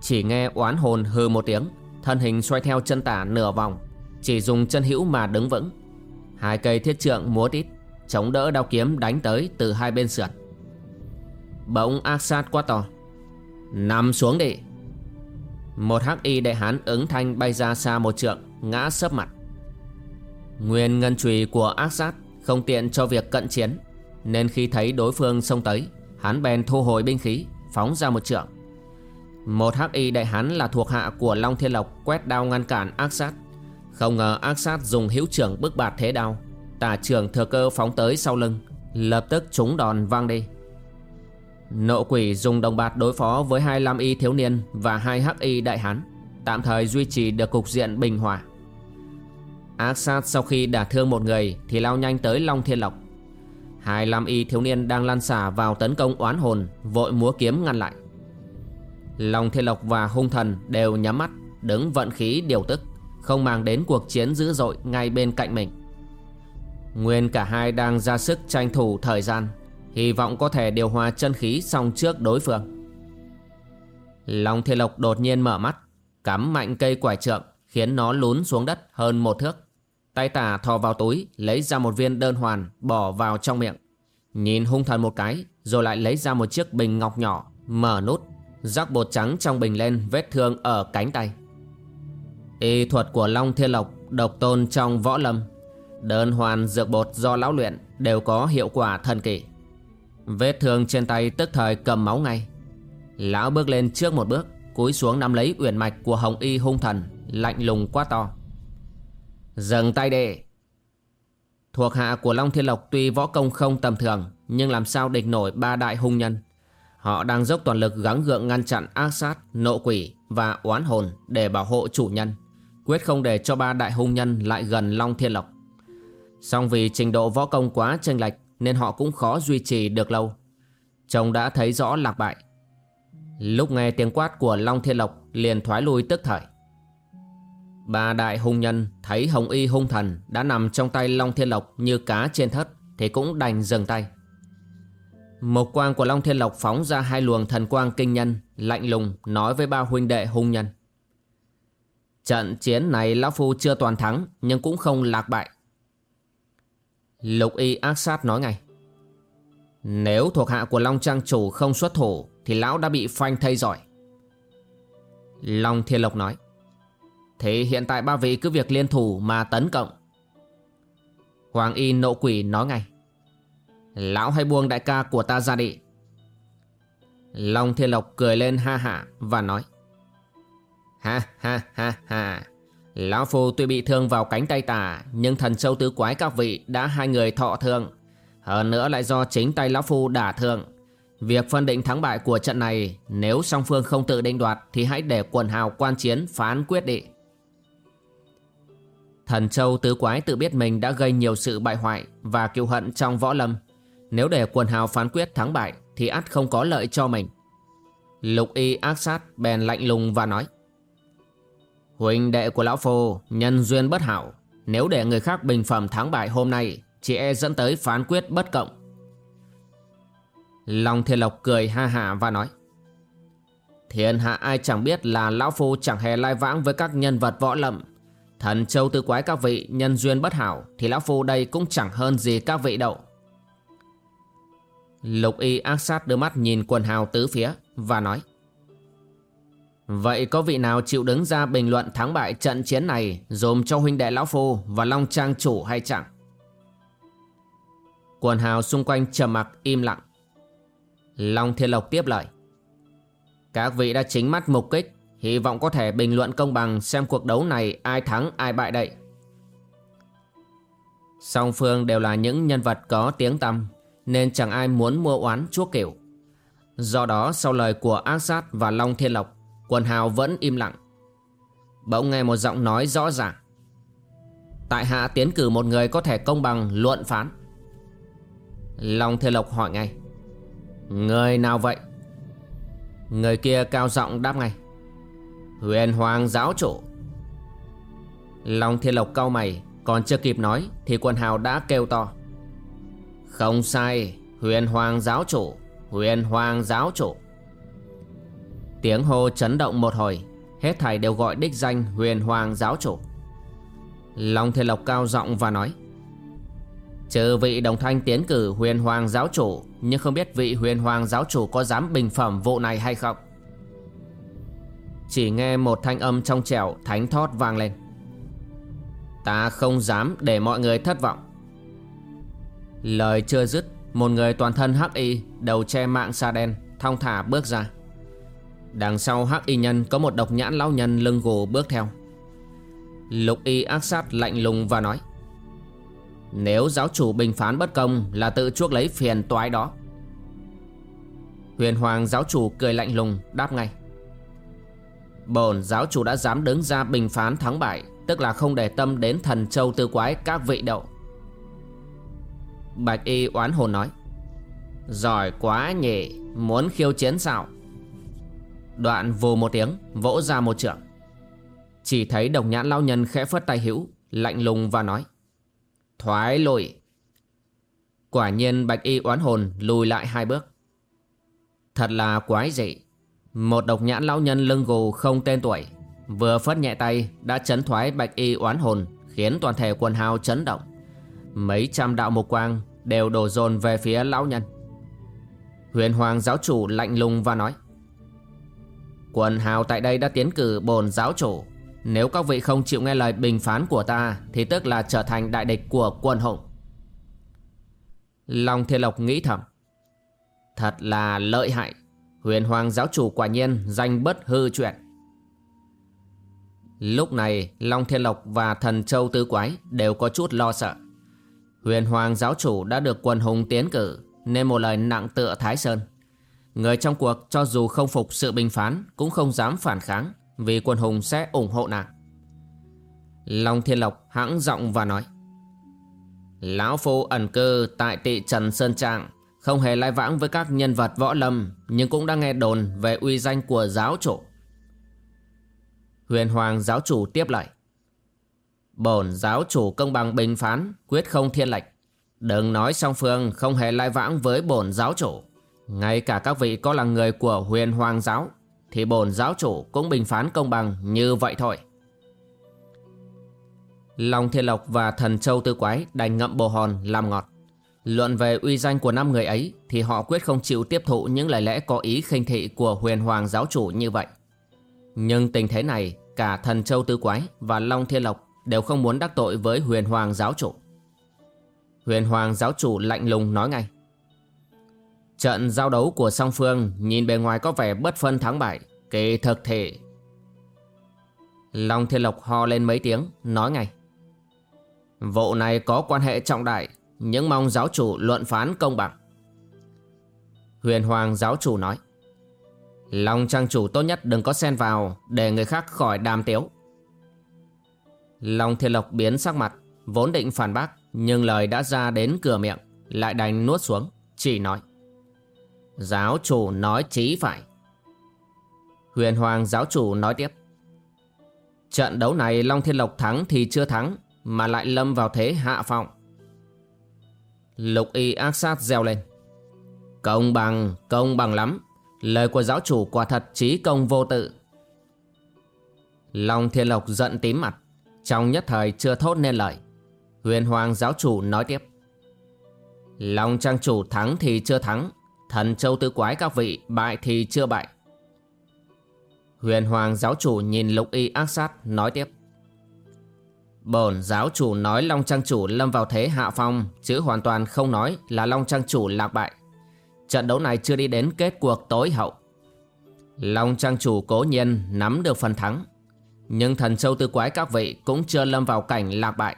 Chỉ nghe oán hồn hừ một tiếng Thân hình xoay theo chân tả nửa vòng chỉ dùng chân hữu mà đứng vững. Hai cây thiết trượng múa tít, Chống đỡ đao kiếm đánh tới từ hai bên sườn. Bỗng ác sát quá to. Nằm xuống đi. Một hắc y đại hán ứng thanh bay ra xa một trượng, Ngã sấp mặt. Nguyên ngân trùy của ác sát không tiện cho việc cận chiến, Nên khi thấy đối phương xông tới, Hắn bèn thu hồi binh khí, Phóng ra một trượng. Một hắc y đại hán là thuộc hạ của Long Thiên Lộc Quét đao ngăn cản ác sát. Không ngờ ác sát dùng hữu trưởng bức bạt thế đao Tả trưởng thừa cơ phóng tới sau lưng, Lập tức trúng đòn vang đi. Nộ quỷ dùng đồng bạt đối phó với hai lam y thiếu niên Và hai hắc y đại hán, Tạm thời duy trì được cục diện bình hòa. Ác sát sau khi đả thương một người Thì lao nhanh tới Long Thiên Lộc. Hai lam y thiếu niên đang lan xả vào tấn công oán hồn, Vội múa kiếm ngăn lại. Long Thiên Lộc và hung thần đều nhắm mắt, Đứng vận khí điều tức. Không mang đến cuộc chiến dữ dội ngay bên cạnh mình. Nguyên cả hai đang ra sức tranh thủ thời gian, Hy vọng có thể điều hòa chân khí xong trước đối phương. Long Thiên Lộc đột nhiên mở mắt, Cắm mạnh cây quải trượng Khiến nó lún xuống đất hơn một thước. Tay tả thò vào túi, Lấy ra một viên đơn hoàn Bỏ vào trong miệng. Nhìn hung thần một cái, Rồi lại lấy ra một chiếc bình ngọc nhỏ, Mở nút, Rắc bột trắng trong bình lên vết thương ở cánh tay. Y thuật của Long Thiên Lộc Độc tôn trong võ lâm. Đơn hoàn dược bột do lão luyện Đều có hiệu quả thần kỳ. Vết thương trên tay tức thời cầm máu ngay. Lão bước lên trước một bước Cúi xuống nắm lấy uyển mạch của hồng y hung thần Lạnh lùng quá to. Dừng tay đệ Thuộc hạ của Long Thiên Lộc tuy võ công không tầm thường Nhưng làm sao địch nổi ba đại hung nhân? Họ đang dốc toàn lực gắng gượng ngăn chặn ác sát, nộ quỷ và oán hồn để bảo hộ chủ nhân. Quyết không để cho ba đại hung nhân lại gần Long Thiên Lộc Song vì trình độ võ công quá chênh lệch Nên họ cũng khó duy trì được lâu Chồng đã thấy rõ lạc bại Lúc nghe tiếng quát của Long Thiên Lộc liền thoái lui tức thời Ba đại hung nhân thấy Hồng Y hung thần đã nằm trong tay Long Thiên Lộc như cá trên thất thì cũng đành dừng tay. Một quang của Long Thiên Lộc phóng ra hai luồng thần quang kinh nhân, lạnh lùng nói với ba huynh đệ hung nhân. Trận chiến này Lão Phu chưa toàn thắng, nhưng cũng không lạc bại. Lục Y ác sát nói ngay. Nếu thuộc hạ của Long Trang Chủ không xuất thủ, thì Lão đã bị phanh thây giỏi. Long Thiên Lộc nói. Thế hiện tại ba vị cứ việc liên thủ mà tấn cộng Hoàng y nộ quỷ nói ngay Lão hay buông đại ca của ta ra đi Long Thiên Lộc cười lên ha hả và nói Ha ha ha ha Lão Phu tuy bị thương vào cánh tay tả Nhưng thần châu tứ quái các vị đã hai người thọ thương Hơn nữa lại do chính tay Lão Phu đả thương Việc phân định thắng bại của trận này, Nếu song phương không tự định đoạt Thì hãy để quần hào quan chiến phán quyết định Thần Châu Tứ Quái tự biết mình đã gây nhiều sự bại hoại và kiêu hận trong võ lâm. Nếu để quần hào phán quyết thắng bại thì ắt không có lợi cho mình. Lục y ác sát bèn lạnh lùng và nói. Huỳnh đệ của Lão phu, nhân duyên bất hảo. Nếu để người khác bình phẩm thắng bại hôm nay chỉ e dẫn tới phán quyết bất cộng. Long Thiên Lộc cười ha hả và nói. Thiên hạ ai chẳng biết là Lão Phu chẳng hề lai vãng với các nhân vật võ lâm Thần châu tư quái các vị nhân duyên bất hảo Thì lão phu đây cũng chẳng hơn gì các vị đậu Lục y ác sát đưa mắt nhìn quần hào tứ phía Và nói Vậy có vị nào chịu đứng ra bình luận thắng bại trận chiến này Dùm cho huynh đệ lão phu và long trang chủ hay chẳng Quần hào xung quanh trầm mặc im lặng Long thiên lộc tiếp lời Các vị đã chính mắt mục kích Hy vọng có thể bình luận công bằng xem cuộc đấu này ai thắng ai bại đậy. Song phương đều là những nhân vật có tiếng tăm nên chẳng ai muốn mua oán chuốc kiểu. Do đó sau lời của Ác Sát và Long Thiên Lộc, quần hào vẫn im lặng. Bỗng nghe một giọng nói rõ ràng. Tại hạ tiến cử một người có thể công bằng luận phán. Long Thiên Lộc hỏi ngay. Người nào vậy? Người kia cao giọng đáp ngay. Huyền Hoàng giáo chủ Long Thiên Lộc cau mày, Còn chưa kịp nói Thì quần hào đã kêu to Không sai, Huyền Hoàng giáo chủ, Huyền Hoàng giáo chủ Tiếng hô chấn động một hồi, Hết thảy đều gọi đích danh Huyền Hoàng giáo chủ. Long Thiên Lộc cao giọng và nói Trừ vị đồng thanh tiến cử huyền hoàng giáo chủ, Nhưng không biết vị huyền hoàng giáo chủ có dám bình phẩm vụ này hay không? Chỉ nghe một thanh âm trong trẻo thánh thót vang lên. Ta không dám để mọi người thất vọng. Lời chưa dứt, Một người toàn thân hắc y, Đầu che mạng sa đen, Thong thả bước ra. Đằng sau hắc y nhân có một độc nhãn lão nhân lưng gù bước theo. Lục y ác sát lạnh lùng và nói, Nếu giáo chủ bình phán bất công Là tự chuốc lấy phiền toái đó. Huyền hoàng giáo chủ cười lạnh lùng, đáp ngay, Bổn giáo chủ đã dám đứng ra bình phán thắng bại, Tức là không để tâm đến thần châu tư quái các vị đậu. Bạch y oán hồn nói, Giỏi quá nhỉ, Muốn khiêu chiến sao? Đoạn vù một tiếng, Vỗ ra một trượng. Chỉ thấy độc nhãn lão nhân khẽ phất tay hữu, Lạnh lùng và nói, Thoái lùi Quả nhiên bạch y oán hồn lùi lại hai bước. Thật là quái dị, Một độc nhãn lão nhân lưng gù không tên tuổi, Vừa phất nhẹ tay đã chấn thoái bạch y oán hồn, Khiến toàn thể quần hào chấn động. Mấy trăm đạo mục quang đều đổ dồn về phía lão nhân. Huyền Hoàng giáo chủ lạnh lùng và nói Quần hào tại đây đã tiến cử bồn giáo chủ. Nếu các vị không chịu nghe lời bình phán của ta, Thì tức là trở thành đại địch của quân hùng. Long Thiên Lộc nghĩ thầm. Thật là lợi hại. Huyền Hoàng giáo chủ quả nhiên danh bất hư chuyện Lúc này, Long Thiên Lộc và Thần Châu Tứ Quái đều có chút lo sợ. Huyền Hoàng giáo chủ đã được quần hùng tiến cử, Nên một lời nặng tựa Thái Sơn. Người trong cuộc cho dù không phục sự bình phán, Cũng không dám phản kháng Vì quần hùng sẽ ủng hộ nàng. Long Thiên Lộc hãng giọng và nói, Lão Phu ẩn cư tại tị Trần Sơn Trạng Không hề lai vãng với các nhân vật võ lâm, Nhưng cũng đã nghe đồn về uy danh của giáo chủ. Huyền Hoàng giáo chủ tiếp lại Bổn giáo chủ công bằng bình phán, Quyết không thiên lệch. Đừng nói song phương không hề lai vãng với bổn giáo chủ. Ngay cả các vị có là người của huyền hoàng giáo, Thì bổn giáo chủ cũng bình phán công bằng như vậy thôi Long Thiên Lộc và Thần Châu Tư Quái đành ngậm bồ hòn làm ngọt Luận về uy danh của năm người ấy, Thì họ quyết không chịu tiếp thụ những lời lẽ có ý khinh thị của huyền hoàng giáo chủ như vậy Nhưng tình thế này, Cả Thần Châu Tư Quái và Long Thiên Lộc đều không muốn đắc tội với huyền hoàng giáo chủ. Huyền hoàng giáo chủ lạnh lùng nói ngay. Trận giao đấu của song phương nhìn bề ngoài có vẻ bất phân thắng bại, kỳ thực thể Long Thiên Lộc ho lên mấy tiếng, nói ngay. Vụ này có quan hệ trọng đại, những mong giáo chủ luận phán công bằng. Huyền Hoàng giáo chủ nói. Long trang chủ tốt nhất đừng có xen vào để người khác khỏi đàm tiếu. Long Thiên Lộc biến sắc mặt, vốn định phản bác, nhưng lời đã ra đến cửa miệng, lại đành nuốt xuống, chỉ nói. Giáo chủ nói chí phải. Huyền Hoàng giáo chủ nói tiếp. Trận đấu này Long Thiên Lộc thắng thì chưa thắng, mà lại lâm vào thế hạ phong. Lục y ác sát reo lên. Công bằng, công bằng lắm. Lời của giáo chủ quả thật trí công vô tự. Long Thiên Lộc giận tím mặt. Trong nhất thời chưa thốt nên lời Huyền Hoàng giáo chủ nói tiếp Long trang chủ thắng thì chưa thắng Thần châu tứ quái các vị, bại thì chưa bại. Huyền Hoàng giáo chủ nhìn lục y ác sát, nói tiếp. Bổn giáo chủ nói Long Trang Chủ lâm vào thế hạ phong, Chứ hoàn toàn không nói là Long Trang Chủ lạc bại. Trận đấu này chưa đi đến kết cuộc tối hậu. Long Trang Chủ cố nhiên nắm được phần thắng, nhưng thần châu tư quái các vị cũng chưa lâm vào cảnh lạc bại.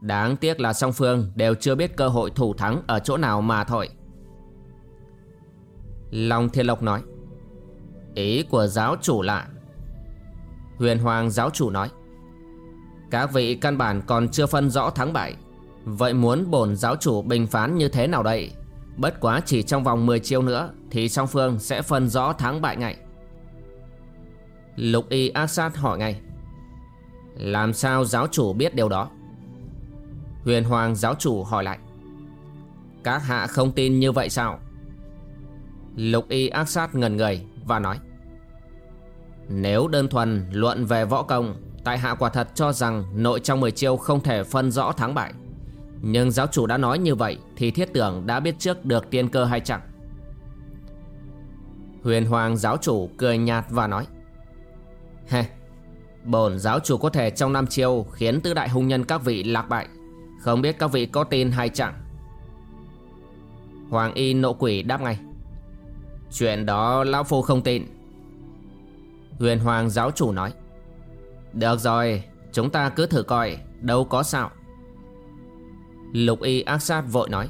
Đáng tiếc là song phương đều chưa biết cơ hội thủ thắng ở chỗ nào mà thôi. Long Thiên Lộc nói. Ý của giáo chủ là, Huyền Hoàng giáo chủ nói, Các vị căn bản còn chưa phân rõ thắng bại, Vậy muốn bổn giáo chủ bình phán như thế nào đây? Bất quá chỉ trong vòng 10 chiêu nữa Thì song phương sẽ phân rõ thắng bại ngay. Lục y ác sát hỏi ngay, Làm sao giáo chủ biết điều đó? Huyền hoàng giáo chủ hỏi lại, Các hạ không tin như vậy sao? Lục y ác sát ngần người và nói Nếu đơn thuần luận về võ công Tại hạ quả thật cho rằng nội trong 10 chiêu không thể phân rõ thắng bại Nhưng giáo chủ đã nói như vậy Thì thiết tưởng đã biết trước được tiên cơ hay chẳng Huyền hoàng giáo chủ cười nhạt và nói Hê, bổn giáo chủ có thể trong năm chiêu khiến tứ đại hung nhân các vị lạc bại. Không biết các vị có tin hay chẳng? Hoàng y nộ quỷ đáp ngay. Chuyện đó lão phu không tin. Huyền hoàng giáo chủ nói. Được rồi, chúng ta cứ thử coi, đâu có sao. Lục y ác sát vội nói.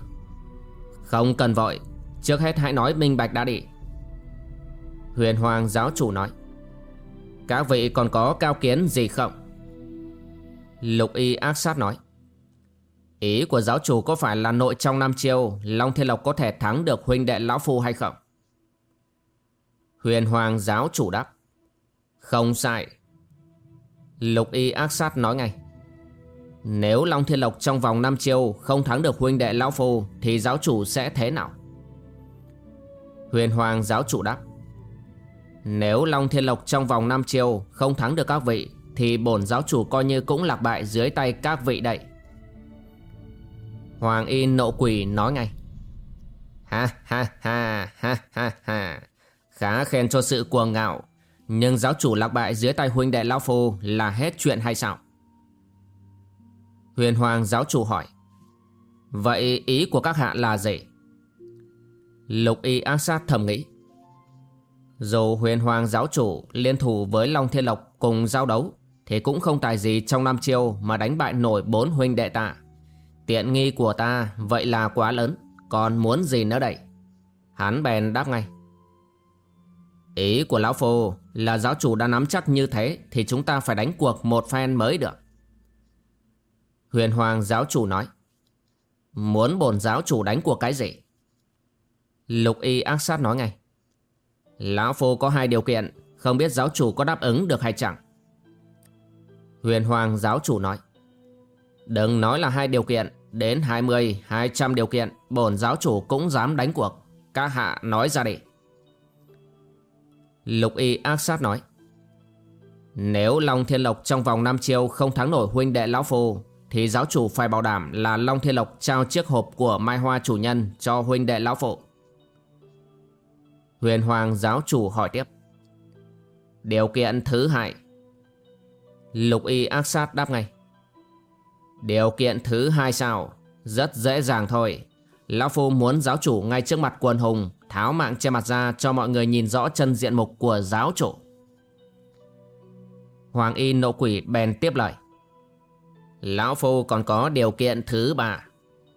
Không cần vội, trước hết hãy nói minh bạch đã đi. Huyền hoàng giáo chủ nói. Các vị còn có cao kiến gì không? Lục y ác sát nói Ý của giáo chủ có phải là nội trong năm chiêu Long Thiên Lộc có thể thắng được huynh đệ Lão Phu hay không? Huyền Hoàng giáo chủ đáp. Không sai. Lục y ác sát nói ngay. Nếu Long Thiên Lộc trong vòng 5 chiêu không thắng được huynh đệ Lão Phu, thì giáo chủ sẽ thế nào? Huyền Hoàng giáo chủ đáp. Nếu Long Thiên Lộc trong vòng 5 chiêu không thắng được các vị, thì bổn giáo chủ coi như cũng lạc bại dưới tay các vị đậy. Hoàng Y nộ quỷ nói ngay. Ha ha ha ha ha ha. Khá khen cho sự cuồng ngạo. Nhưng giáo chủ lạc bại dưới tay huynh đệ Lão Phu là hết chuyện hay sao? Huyền Hoàng giáo chủ hỏi. Vậy ý của các hạ là gì? Lục y ác sát thầm nghĩ. Dù huyền hoàng giáo chủ liên thủ với Long Thiên Lộc cùng giao đấu thì cũng không tài gì trong năm chiêu mà đánh bại nổi bốn huynh đệ tạ. Tiện nghi của ta vậy là quá lớn, còn muốn gì nữa đây? Hắn bèn đáp ngay. Ý của Lão Phu là giáo chủ đã nắm chắc như thế thì chúng ta phải đánh cuộc một phen mới được. Huyền Hoàng giáo chủ nói. Muốn bổn giáo chủ đánh cuộc cái gì? Lục y ác sát nói ngay. Lão Phu có hai điều kiện, không biết giáo chủ có đáp ứng được hay chẳng. Huyền Hoàng giáo chủ nói. Đừng nói là hai điều kiện, đến 20, 200 điều kiện, bổn giáo chủ cũng dám đánh cuộc. Các hạ nói ra đi. Lục y ác sát nói. Nếu Long Thiên Lộc trong vòng năm chiêu không thắng nổi huynh đệ Lão Phu, thì giáo chủ phải bảo đảm là Long Thiên Lộc trao chiếc hộp của Mai Hoa chủ nhân cho huynh đệ Lão Phụ. Huyền Hoàng giáo chủ hỏi tiếp. Điều kiện thứ hai. Lục y ác sát đáp ngay. Điều kiện thứ hai sao? Rất dễ dàng thôi. Lão Phu muốn giáo chủ ngay trước mặt quần hùng tháo mạng che mặt ra cho mọi người nhìn rõ chân diện mục của giáo chủ. Hoàng y nộ quỷ bèn tiếp lời. Lão Phu còn có điều kiện thứ ba.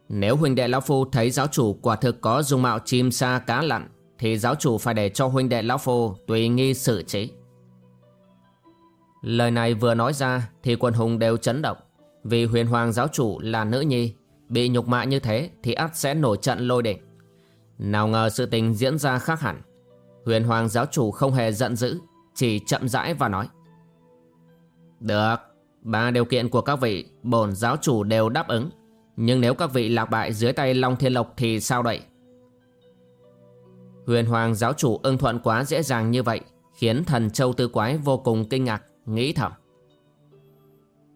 Nếu huynh đệ Lão Phu thấy giáo chủ quả thực có dung mạo chim sa cá lặn thì giáo chủ phải để cho huynh đệ Lão Phu tùy nghi xử trí. Lời này vừa nói ra thì quần hùng đều chấn động. Vì huyền hoàng giáo chủ là nữ nhi, bị nhục mạ như thế thì ắt sẽ nổi trận lôi đỉnh. Nào ngờ sự tình diễn ra khác hẳn. Huyền hoàng giáo chủ không hề giận dữ, chỉ chậm rãi và nói. Được, ba điều kiện của các vị, bổn giáo chủ đều đáp ứng. Nhưng nếu các vị lạc bại dưới tay Long Thiên Lộc thì sao vậy?" Huyền Hoàng giáo chủ ưng thuận quá dễ dàng như vậy Khiến thần châu tư quái vô cùng kinh ngạc Nghĩ thầm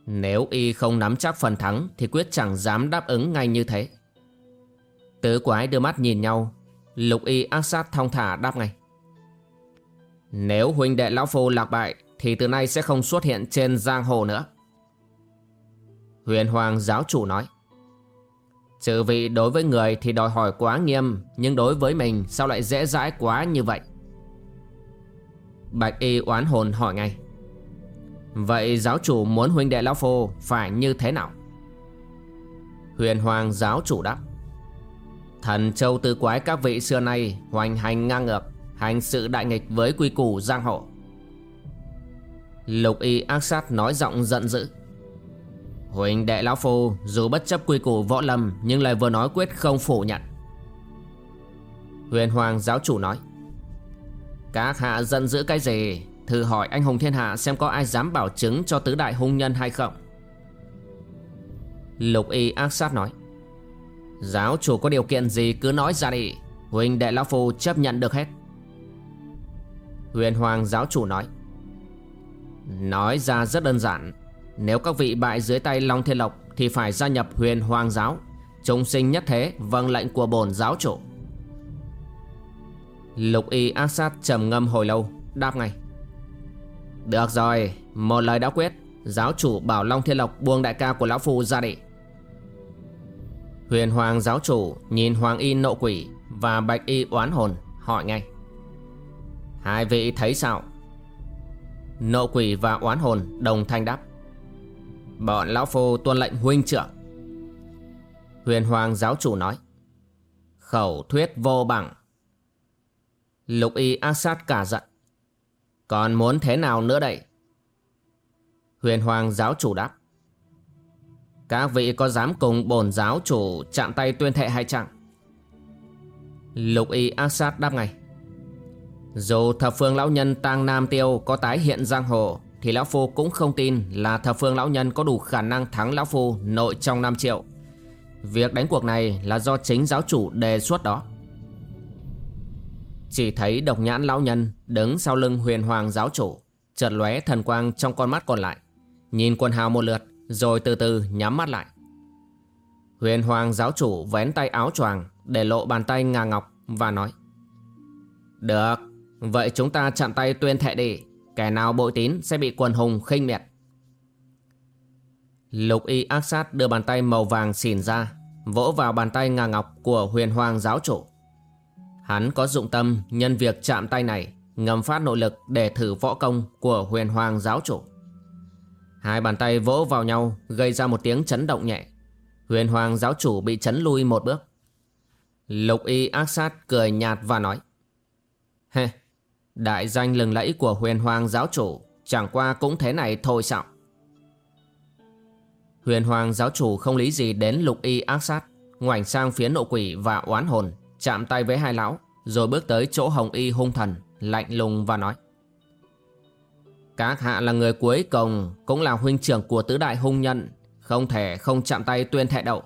Nếu y không nắm chắc phần thắng Thì quyết chẳng dám đáp ứng ngay như thế Tứ quái đưa mắt nhìn nhau. Lục y ác sát thong thả đáp ngay. Nếu huynh đệ lão phu lạc bại, Thì từ nay sẽ không xuất hiện trên giang hồ nữa. Huyền Hoàng giáo chủ nói. Trừ vị đối với người thì đòi hỏi quá nghiêm, Nhưng đối với mình sao lại dễ dãi quá như vậy? Bạch y oán hồn hỏi ngay. Vậy giáo chủ muốn huynh đệ Lão phu phải như thế nào? Huyền Hoàng giáo chủ đáp. Thần châu tư quái các vị xưa nay hoành hành ngang ngược, Hành sự đại nghịch với quy củ giang hồ Lục y ác sát nói giọng giận dữ Huỳnh đệ lão phu, dù bất chấp quy củ võ lâm, nhưng lời vừa nói quyết không phủ nhận. Huyền Hoàng giáo chủ nói. Các hạ giận dữ cái gì? Thử hỏi anh hùng thiên hạ xem có ai dám bảo chứng cho tứ đại hung nhân hay không? Lục y ác sát nói. Giáo chủ có điều kiện gì cứ nói ra đi. huynh đệ lão phu chấp nhận được hết. Huyền Hoàng giáo chủ nói. Nói ra rất đơn giản nếu các vị bại dưới tay Long Thiên Lộc Thì phải gia nhập huyền hoàng giáo Trung sinh nhất thế vâng lệnh của bổn giáo chủ Lục y ác sát trầm ngâm hồi lâu, Đáp ngay Được rồi, Một lời đã quyết Giáo chủ bảo Long Thiên Lộc buông đại ca của Lão Phu ra đi Huyền Hoàng giáo chủ nhìn Hoàng y nộ quỷ Và Bạch y oán hồn, hỏi ngay. Hai vị thấy sao? Nộ quỷ và oán hồn đồng thanh đáp. Bọn lão phu tuân lệnh huynh trưởng. Huyền hoàng giáo chủ nói. Khẩu thuyết vô bằng. Lục y ác sát cả giận. Còn muốn thế nào nữa đây? Huyền hoàng giáo chủ đáp. Các vị có dám cùng bổn giáo chủ chạm tay tuyên thệ hay chẳng Lục y ác sát đáp ngay. Dù thập phương lão nhân tang Nam Tiêu có tái hiện giang hồ, Thì lão phu cũng không tin là thập phương lão nhân có đủ khả năng thắng lão phu nội trong 5 triệu. Việc đánh cuộc này là do chính giáo chủ đề xuất đó. Chỉ thấy độc nhãn lão nhân đứng sau lưng huyền hoàng giáo chủ, Chợt lóe thần quang trong con mắt còn lại. Nhìn quần hào một lượt rồi từ từ nhắm mắt lại. Huyền hoàng giáo chủ vén tay áo choàng Để lộ bàn tay ngà ngọc Và nói, Được, Vậy chúng ta chặn tay tuyên thệ đi. Kẻ nào bội tín sẽ bị quần hùng khinh miệt. Lục y ác sát đưa bàn tay màu vàng xỉn ra, Vỗ vào bàn tay ngà ngọc của huyền hoàng giáo chủ. Hắn có dụng tâm nhân việc chạm tay này, Ngầm phát nội lực để thử võ công của huyền hoàng giáo chủ. Hai bàn tay vỗ vào nhau gây ra một tiếng chấn động nhẹ. Huyền hoàng giáo chủ bị chấn lui một bước. Lục y ác sát cười nhạt và nói Hê, đại danh lừng lẫy của huyền hoàng giáo chủ Chẳng qua cũng thế này thôi sao? Huyền hoàng giáo chủ không lý gì đến lục y ác sát Ngoảnh sang phía nộ quỷ và oán hồn Chạm tay với hai lão Rồi bước tới chỗ hồng y hung thần Lạnh lùng và nói các hạ là người cuối cùng, Cũng là huynh trưởng của tứ đại hung nhân, Không thể không chạm tay tuyên thệ đậu.